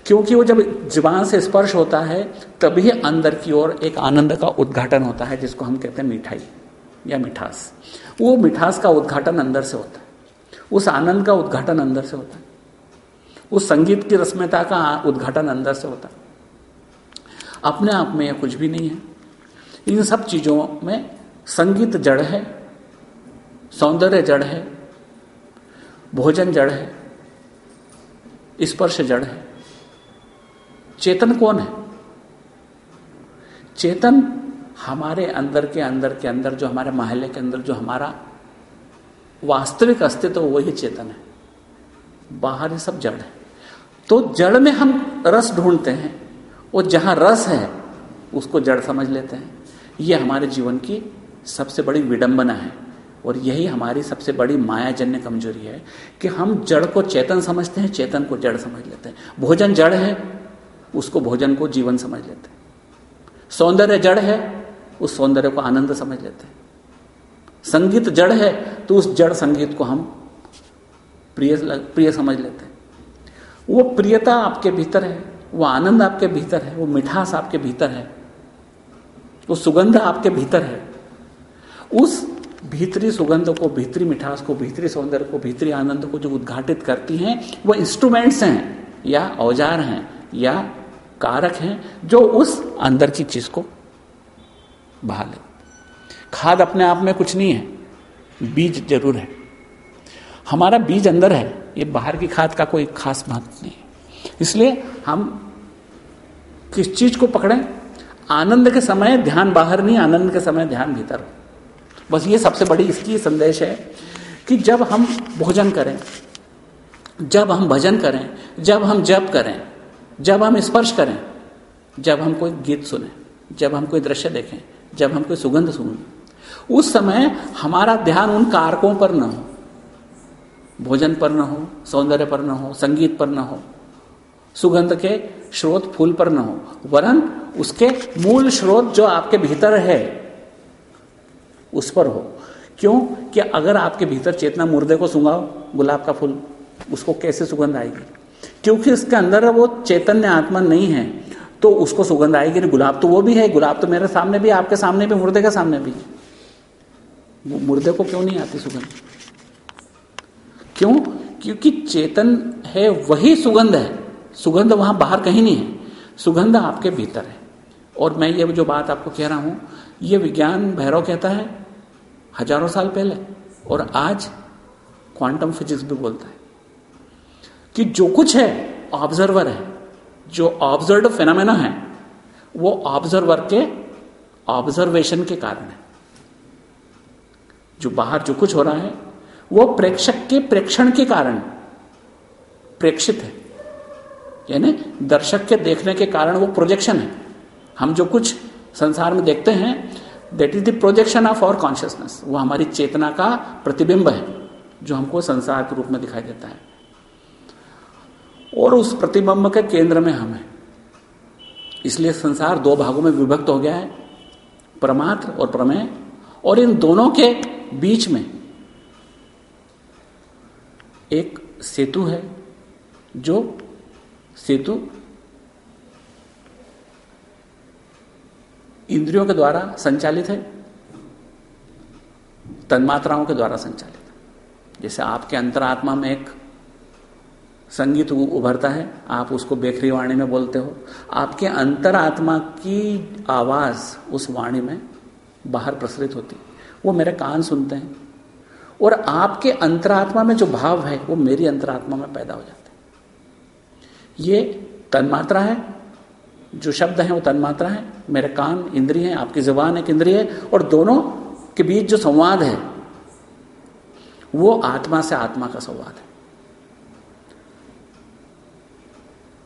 क्योंकि वो जब जबान से स्पर्श होता है, तभी अंदर की ओर एक आनंद का उद्घाटन होता है, जिसको हम कहते हैं मिठाई या मिठास। वो मिठास का उद्घाटन अंदर से होता है। उस आनंद का उद्घाटन अंदर से होता है। उस संगीत की रश्मिता का उद्घाटन अंदर से होता है। अपने आप में यह कुछ भी नहीं है। इन सब चीज़ों में संगीत जड़ है, सौंदर्य जड़ है, भोजन जड़ है, स्पर्श जड़ है। चेतन कौन है? चेतन हमारे अंदर के अंदर के अंदर, जो हमारे महल्ले के अंदर, जो हमारा वास्तविक अस्तित्व तो वही चेतन है। बाहर ये सब जड़ है। तो जड़ में हम रस ढूंढते हैं। और जहाँ रस है, उसको जड़ समझ लेते हैं। ये हमारे जीवन की सबसे बड़ी विडंबना है। और यही हमारी सबसे बड़ी मायाजन्य कमज़ोरी है कि हम जड़ को चेतन समझते हैं, चेतन को जड़ समझ लेते हैं। भोजन जड़ है उसको भोजन को जीवन समझ लेते हैं। सौंदर्य जड़ है, उस सौंदर्य को आनंद समझ लेते हैं। संगीत जड़ है तो उस जड़ संगीत को हम प्रिय प्रिय समझ लेते हैं। वो प्रियता आपके भीतर है, वो आनंद आपके भीतर है, वो मिठास आपके भीतर है, वो सुगंध आपके भीतर है। उस भीतरी सुगंध को, भीतरी मिठास को, भीतरी सौंदर्य को, भीतरी आनंद को जो उद्घाटित करती हैं, वो इंस्ट्रूमेंट्स हैं, या औज़ार हैं, या कारक हैं जो उस अंदर की चीज़ को बहा ले। खाद अपने आप में कुछ नहीं है, बीज ज़रूर है। हमारा बीज अंदर है, ये बाहर की खाद का कोई खास महत्व नहीं है। इसलिए हम किस चीज़ को पकड़ें? आनंद के समय ध्यान बाहर नहीं, आनंद के समय ध्यान भीतर। बस ये सबसे बड़ी इसकी संदेश है कि जब हम भोजन करें, जब हम भजन करें, जब हम जप करें जब हम स्पर्श करें, जब हम कोई गीत सुने, जब हम कोई दृश्य देखें, जब हम कोई सुगंध सुने, उस समय हमारा ध्यान उन कारकों पर न हो। भोजन पर न हो, सौंदर्य पर न हो, संगीत पर न हो, सुगंध के स्रोत फूल पर न हो, वरन उसके मूल स्रोत जो आपके भीतर है, उस पर हो। क्यों? कि अगर आपके भीतर चेतना मुर्दे को सुंगाओ गुलाब का फूल, उसको कैसे सुगंध आएगी? क्योंकि उसके अंदर वो चैतन्य आत्मा नहीं है तो उसको सुगंध आएगी गुलाब तो वो भी है, गुलाब तो मेरे सामने भी आपके सामने भी, मुर्दे के सामने भी मुर्दे को क्यों नहीं आती सुगंध? क्यों? क्योंकि चेतन है, वही सुगंध है। सुगंध वहाँ बाहर कहीं नहीं है। सुगंध आपके भीतर है। और मैं ये जो बात आपको कह रहा हूँ, ये विज्ञान भैरव कहता है, हज़ारों साल पहले, और आज क्वांटम फिजिक्स भी बोलता है। कि जो कुछ है ऑब्जर्वर है। जो ऑब्ज़र्व फेनामेना है, वो ऑब्जर्वर के ऑब्जर्वेशन के कारण है। जो बाहर जो कुछ हो रहा है, वो प्रेक्षक के प्रेक्षण के कारण प्रेक्षित है। यानी दर्शक के देखने के कारण वो प्रोजेक्शन है। हम जो कुछ संसार में देखते हैं that is the projection of our consciousness वो हमारी चेतना का प्रतिबिंब है, जो हमको संसार के रूप में दिखाई देता है। और उस प्रतिबिंब के केंद्र में हम हैं। इसलिए संसार दो भागों में विभक्त हो गया है परमात्र और प्रमेय, और इन दोनों के बीच में एक सेतु है, जो सेतु इंद्रियों के द्वारा संचालित है, तन्मात्राओं के द्वारा संचालित है। जैसे आपके अंतरात्मा में एक संगीत उभरता है, आप उसको बेखरी वाणी में बोलते हो। आपके अंतरात्मा की आवाज़ उस वाणी में बाहर प्रसरित होती। वो मेरे कान सुनते हैं। और आपके अंतरात्मा में जो भाव है, वो मेरी अंतरात्मा में पैदा हो जाते हैं। ये तन्मात्रा है, जो शब्द हैं वो तन्मात्रा है। मेरे कान इंद्रिय है, आपकी जबान एक इंद्रिय है। और दोनों के बीच जो संवाद है, वो आत्मा से आत्मा का संवाद है।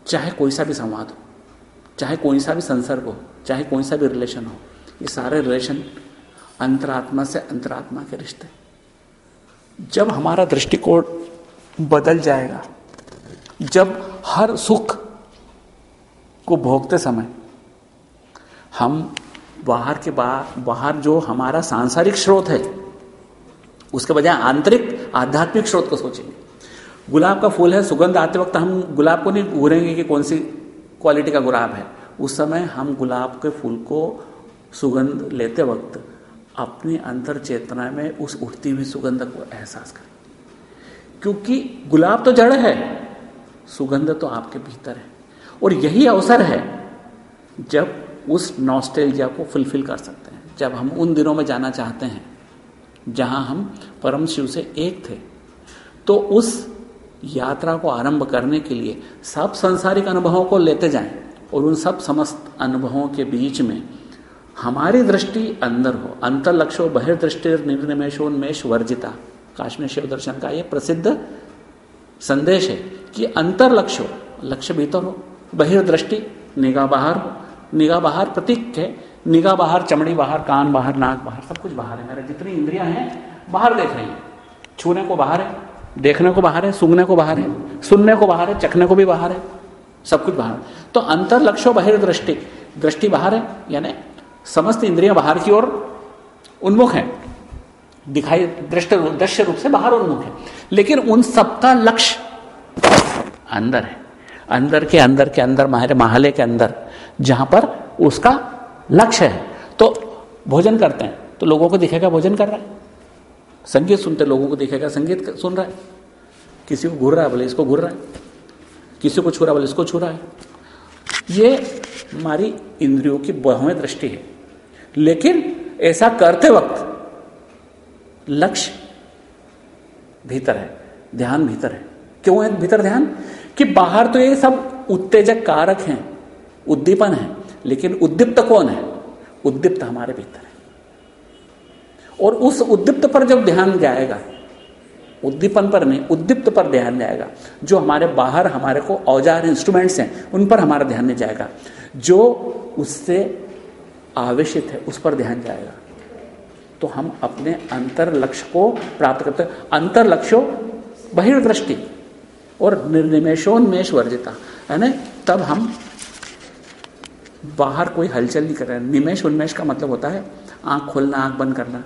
चाहे कोई सा भी संवाद हो, चाहे कोई सा भी संसर्ग हो, चाहे कोई सा भी रिलेशन हो, ये सारे रिलेशन अंतरात्मा से अंतरात्मा के रिश्ते जब हमारा दृष्टिकोण बदल जाएगा, जब हर सुख को भोगते समय हम बाहर के बाहर बाहर जो हमारा सांसारिक स्रोत है, उसके बजाय आंतरिक आध्यात्मिक स्रोत को सोचेंगे। गुलाब का फूल है, सुगंध आते वक्त हम गुलाब को नहीं घूरेंगे कि कौन सी क्वालिटी का गुलाब है। उस समय हम गुलाब के फूल को सुगंध लेते वक्त अपनी अंतर चेतना में उस उठती हुई सुगंध को एहसास करें। क्योंकि गुलाब तो जड़ है, सुगंध तो आपके भीतर है। और यही अवसर है जब उस नॉस्टेलिया को फुलफिल कर सकते हैं। जब हम उन दिनों में जाना चाहते हैं जहाँ हम परम शिव से एक थे तो उस यात्रा को आरंभ करने के लिए सब संसारिक अनुभवों को लेते जाएँ और उन सब समस्त अनुभवों के बीच में हमारी दृष्टि अंदर हो। अंतर लक्ष्य बहिर्दृष्टि निर्निमेशोन्मेष वर्जिता। काश्मीर शिव दर्शन का यह प्रसिद्ध संदेश है कि अंतर लक्ष्य लक्ष्य भीतर हो, बहिर्दृष्टि निगाह बाहर हो। निगाह बाहर प्रतीक है, निगाह बाहर चमड़ी बाहर, कान बाहर, नाक बाहर, सब कुछ बाहर है। मेरे जितनी इंद्रियाँ हैं, बाहर देख रही हैं। छूने को बाहर है। देखने को बाहर है, सूंघने को बाहर है, सुनने को बाहर है, चखने को भी बाहर है, सब कुछ बाहर तो अंतर लक्ष्य बहिर्दृष्टि, दृष्टि बाहर है, यानी समस्त इंद्रियाँ बाहर की ओर उन्मुख है। दिखाई, दृष्ट, दृश्य रूप से बाहर उन्मुख है। लेकिन उन सबका लक्ष्य अंदर है। अंदर के अंदर के अंदर हमारे महले के अंदर, जहाँ पर उसका लक्ष्य है। तो भोजन करते हैं। तो लोगों को दिखेगा भोजन कर रहा है। संगीत सुनते लोगों को देखेगा, संगीत सुन रहा है। किसी को घूर रहा है, बोले, इसको घूर रहा है। किसी को छू रहा बोले, इसको छू रहा है। ये हमारी इंद्रियों की बहुवें दृष्टि है। लेकिन ऐसा करते वक्त लक्ष्य भीतर है, ध्यान भीतर है। क्यों है भीतर ध्यान? कि बाहर तो ये सब उत्तेजक कारक हैं, उद्दीपन है, लेकिन उद्दीप्त कौन है? उद्दीप्त हमारे भीतर है। और उस उद्दीप्त पर जब ध्यान जाएगा, उद्दीपन पर नहीं, उद्दीप्त पर ध्यान जाएगा, जो हमारे बाहर हमारे को औज़ार इंस्ट्रूमेंट्स हैं, उन पर हमारा ध्यान नहीं जाएगा। जो उससे आवेशित है, उस पर ध्यान जाएगा। तो हम अपने अंतर लक्ष्य को प्राप्त करते हैं। अंतर लक्ष्यो, बहिर्दृष्टि और निर्निमेशोन्मेष वर्जिता है ना? तब हम बाहर कोई हलचल नहीं कर रहे निमेश उन्मेष का मतलब होता है, आँख खोलना, आँख बंद करना।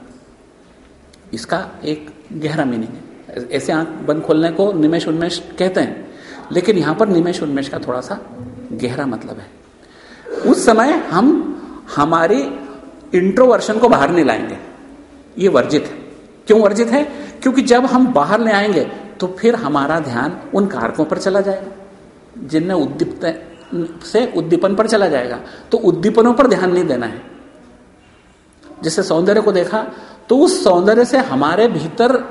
इसका एक गहरा मीनिंग है। ऐसे आँख बंद खोलने को निमेश उन्मेष कहते हैं, लेकिन यहाँ पर निमेश उन्मेष का थोड़ा सा गहरा मतलब है। उस समय हम हमारी इंट्रोवर्शन को बाहर नहीं लाएँगे। ये वर्जित है। क्यों वर्जित है? क्योंकि जब हम बाहर ले आएँगे तो फिर हमारा ध्यान उन कारकों पर चला जाएगा जिनने उद्दीप्त से उद्दीपन पर चला जाएगा। तो उद्दीपनों पर ध्यान नहीं देना है। जैसे सौंदर्य को देखा तो उस सौंदर्य से हमारे भीतर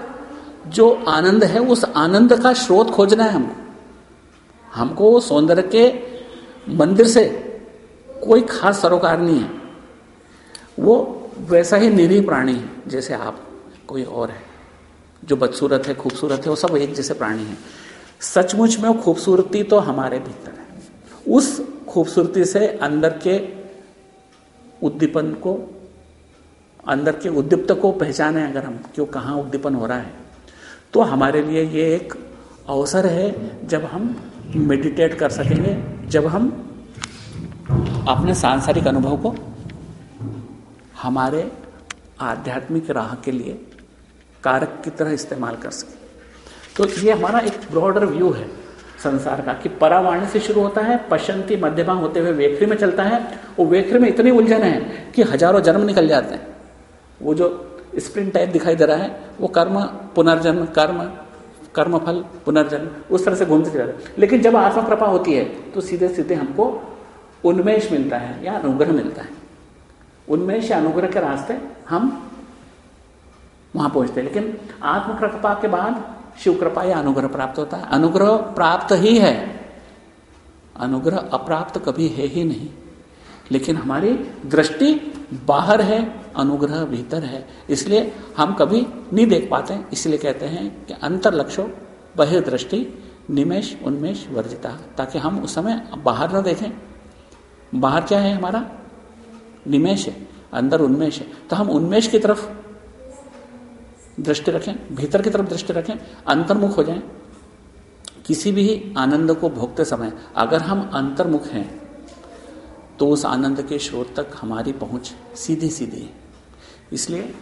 जो आनंद है, उस आनंद का स्रोत खोजना है हमको। हमको सौंदर्य के मंदिर से कोई खास सरोकार नहीं है। वो वैसा ही निरी प्राणी है, जैसे आप, कोई और है। जो बदसूरत है, खूबसूरत है, वो सब एक जैसे प्राणी है। सचमुच में वो खूबसूरती तो हमारे भीतर है। उस खूबसूरती से अंदर के उद्दीपन को अंदर के उद्दीप्त को पहचाने अगर हम क्यों, कहाँ उद्दीपन हो रहा है। तो हमारे लिए ये एक अवसर है जब हम मेडिटेट कर सकेंगे, जब हम अपने सांसारिक अनुभव को हमारे आध्यात्मिक राह के लिए कारक की तरह इस्तेमाल कर सकें। तो ये हमारा एक ब्रॉडर व्यू है संसार का, कि परावाणी से शुरू होता है पशंती मध्यमा होते हुए वेखरी में चलता है वो वेखरी में इतनी उलझन है कि हज़ारों जन्म निकल जाते हैं। वो जो स्प्रिंट टाइप दिखाई दे रहा है, वो कर्म पुनर्जन्म, कर्म कर्म फल पुनर्जन्म, उस तरह से घूमते चले लेकिन जब आत्मा कृपा होती है तो सीधे सीधे हमको उन्मेष मिलता है या अनुग्रह मिलता है। उन्मेष या अनुग्रह के रास्ते हम वहाँ पहुँचते हैं। लेकिन आत्मकृपा के बाद शिव कृपा या अनुग्रह प्राप्त होता है। अनुग्रह प्राप्त ही है। अनुग्रह अप्राप्त कभी है ही नहीं। लेकिन हमारी दृष्टि बाहर है अनुग्रह भीतर है। इसलिए हम कभी नहीं देख पाते इसलिए कहते हैं कि अंतर लक्ष्य बहिर्दृष्टि निमेश उन्मेष वर्जिता, ताकि हम उस समय बाहर न देखें। बाहर क्या है हमारा? निमेश है, अंदर उन्मेष है। तो हम उन्मेष की तरफ़ दृष्टि रखें, भीतर की तरफ़ दृष्टि रखें, अंतर्मुख हो जाएँ। किसी भी आनंद को भोगते समय अगर हम अंतर्मुख हैं तो उस आनंद के स्रोत तक हमारी पहुँच सीधी सीधी है। इसलिए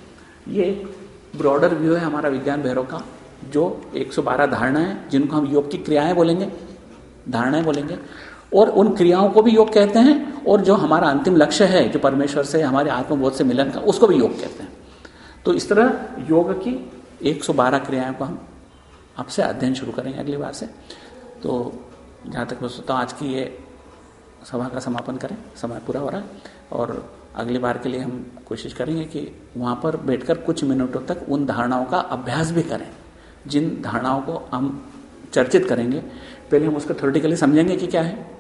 ये एक ब्रॉडर व्यू है हमारा विज्ञान भैरव का, जो 112 धारणाएँ जिनको हम योग की क्रियाएँ बोलेंगे, धारणाएँ बोलेंगे, और उन क्रियाओं को भी योग कहते हैं, और जो हमारा अंतिम लक्ष्य है, जो परमेश्वर से, हमारे आत्मबोध से मिलन का, उसको भी योग कहते हैं। तो इस तरह योग की 112 क्रियाओं को हम आपसे अध्ययन शुरू करेंगे अगली बार से। तो जहाँ तक मैं सोचता हूँ, आज की ये सभा का समापन करें, समय पूरा हो रहा है, और अगली बार के लिए हम कोशिश करेंगे कि वहाँ पर बैठकर कुछ मिनटों तक उन धारणाओं का अभ्यास भी करें। जिन धारणाओं को हम चर्चित करेंगे, पहले हम उसको थोरेटिकली समझेंगे कि क्या है।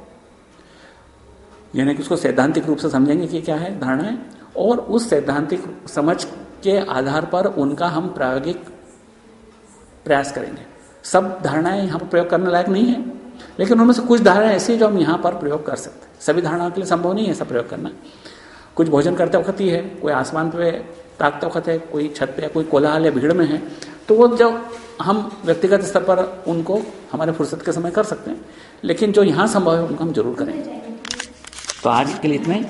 यानी कि उसको सैद्धांतिक रूप से समझेंगे कि क्या है धारणाएँ, और उस सैद्धांतिक समझ के आधार पर उनका हम प्रायोगिक प्रयास करेंगे। सब धारणाएँ यहाँ पर प्रयोग करने लायक नहीं है, लेकिन उनमें से कुछ धारणाएँ ऐसी जो हम यहाँ पर प्रयोग कर सकते हैं। सभी धारणाओं के लिए संभव नहीं है ऐसा प्रयोग करना। कुछ भोजन करते वक्त ही है, कोई आसमान पे ताकते वक्त है, कोई छत पे, कोई कोलाहल या भीड़ में है तो वो जब हम व्यक्तिगत स्तर पर उनको हमारे फुर्सत के समय कर सकते हैं, लेकिन जो यहाँ संभव है उनको हम ज़रूर करेंगे। तो आज के लिए इतना ही।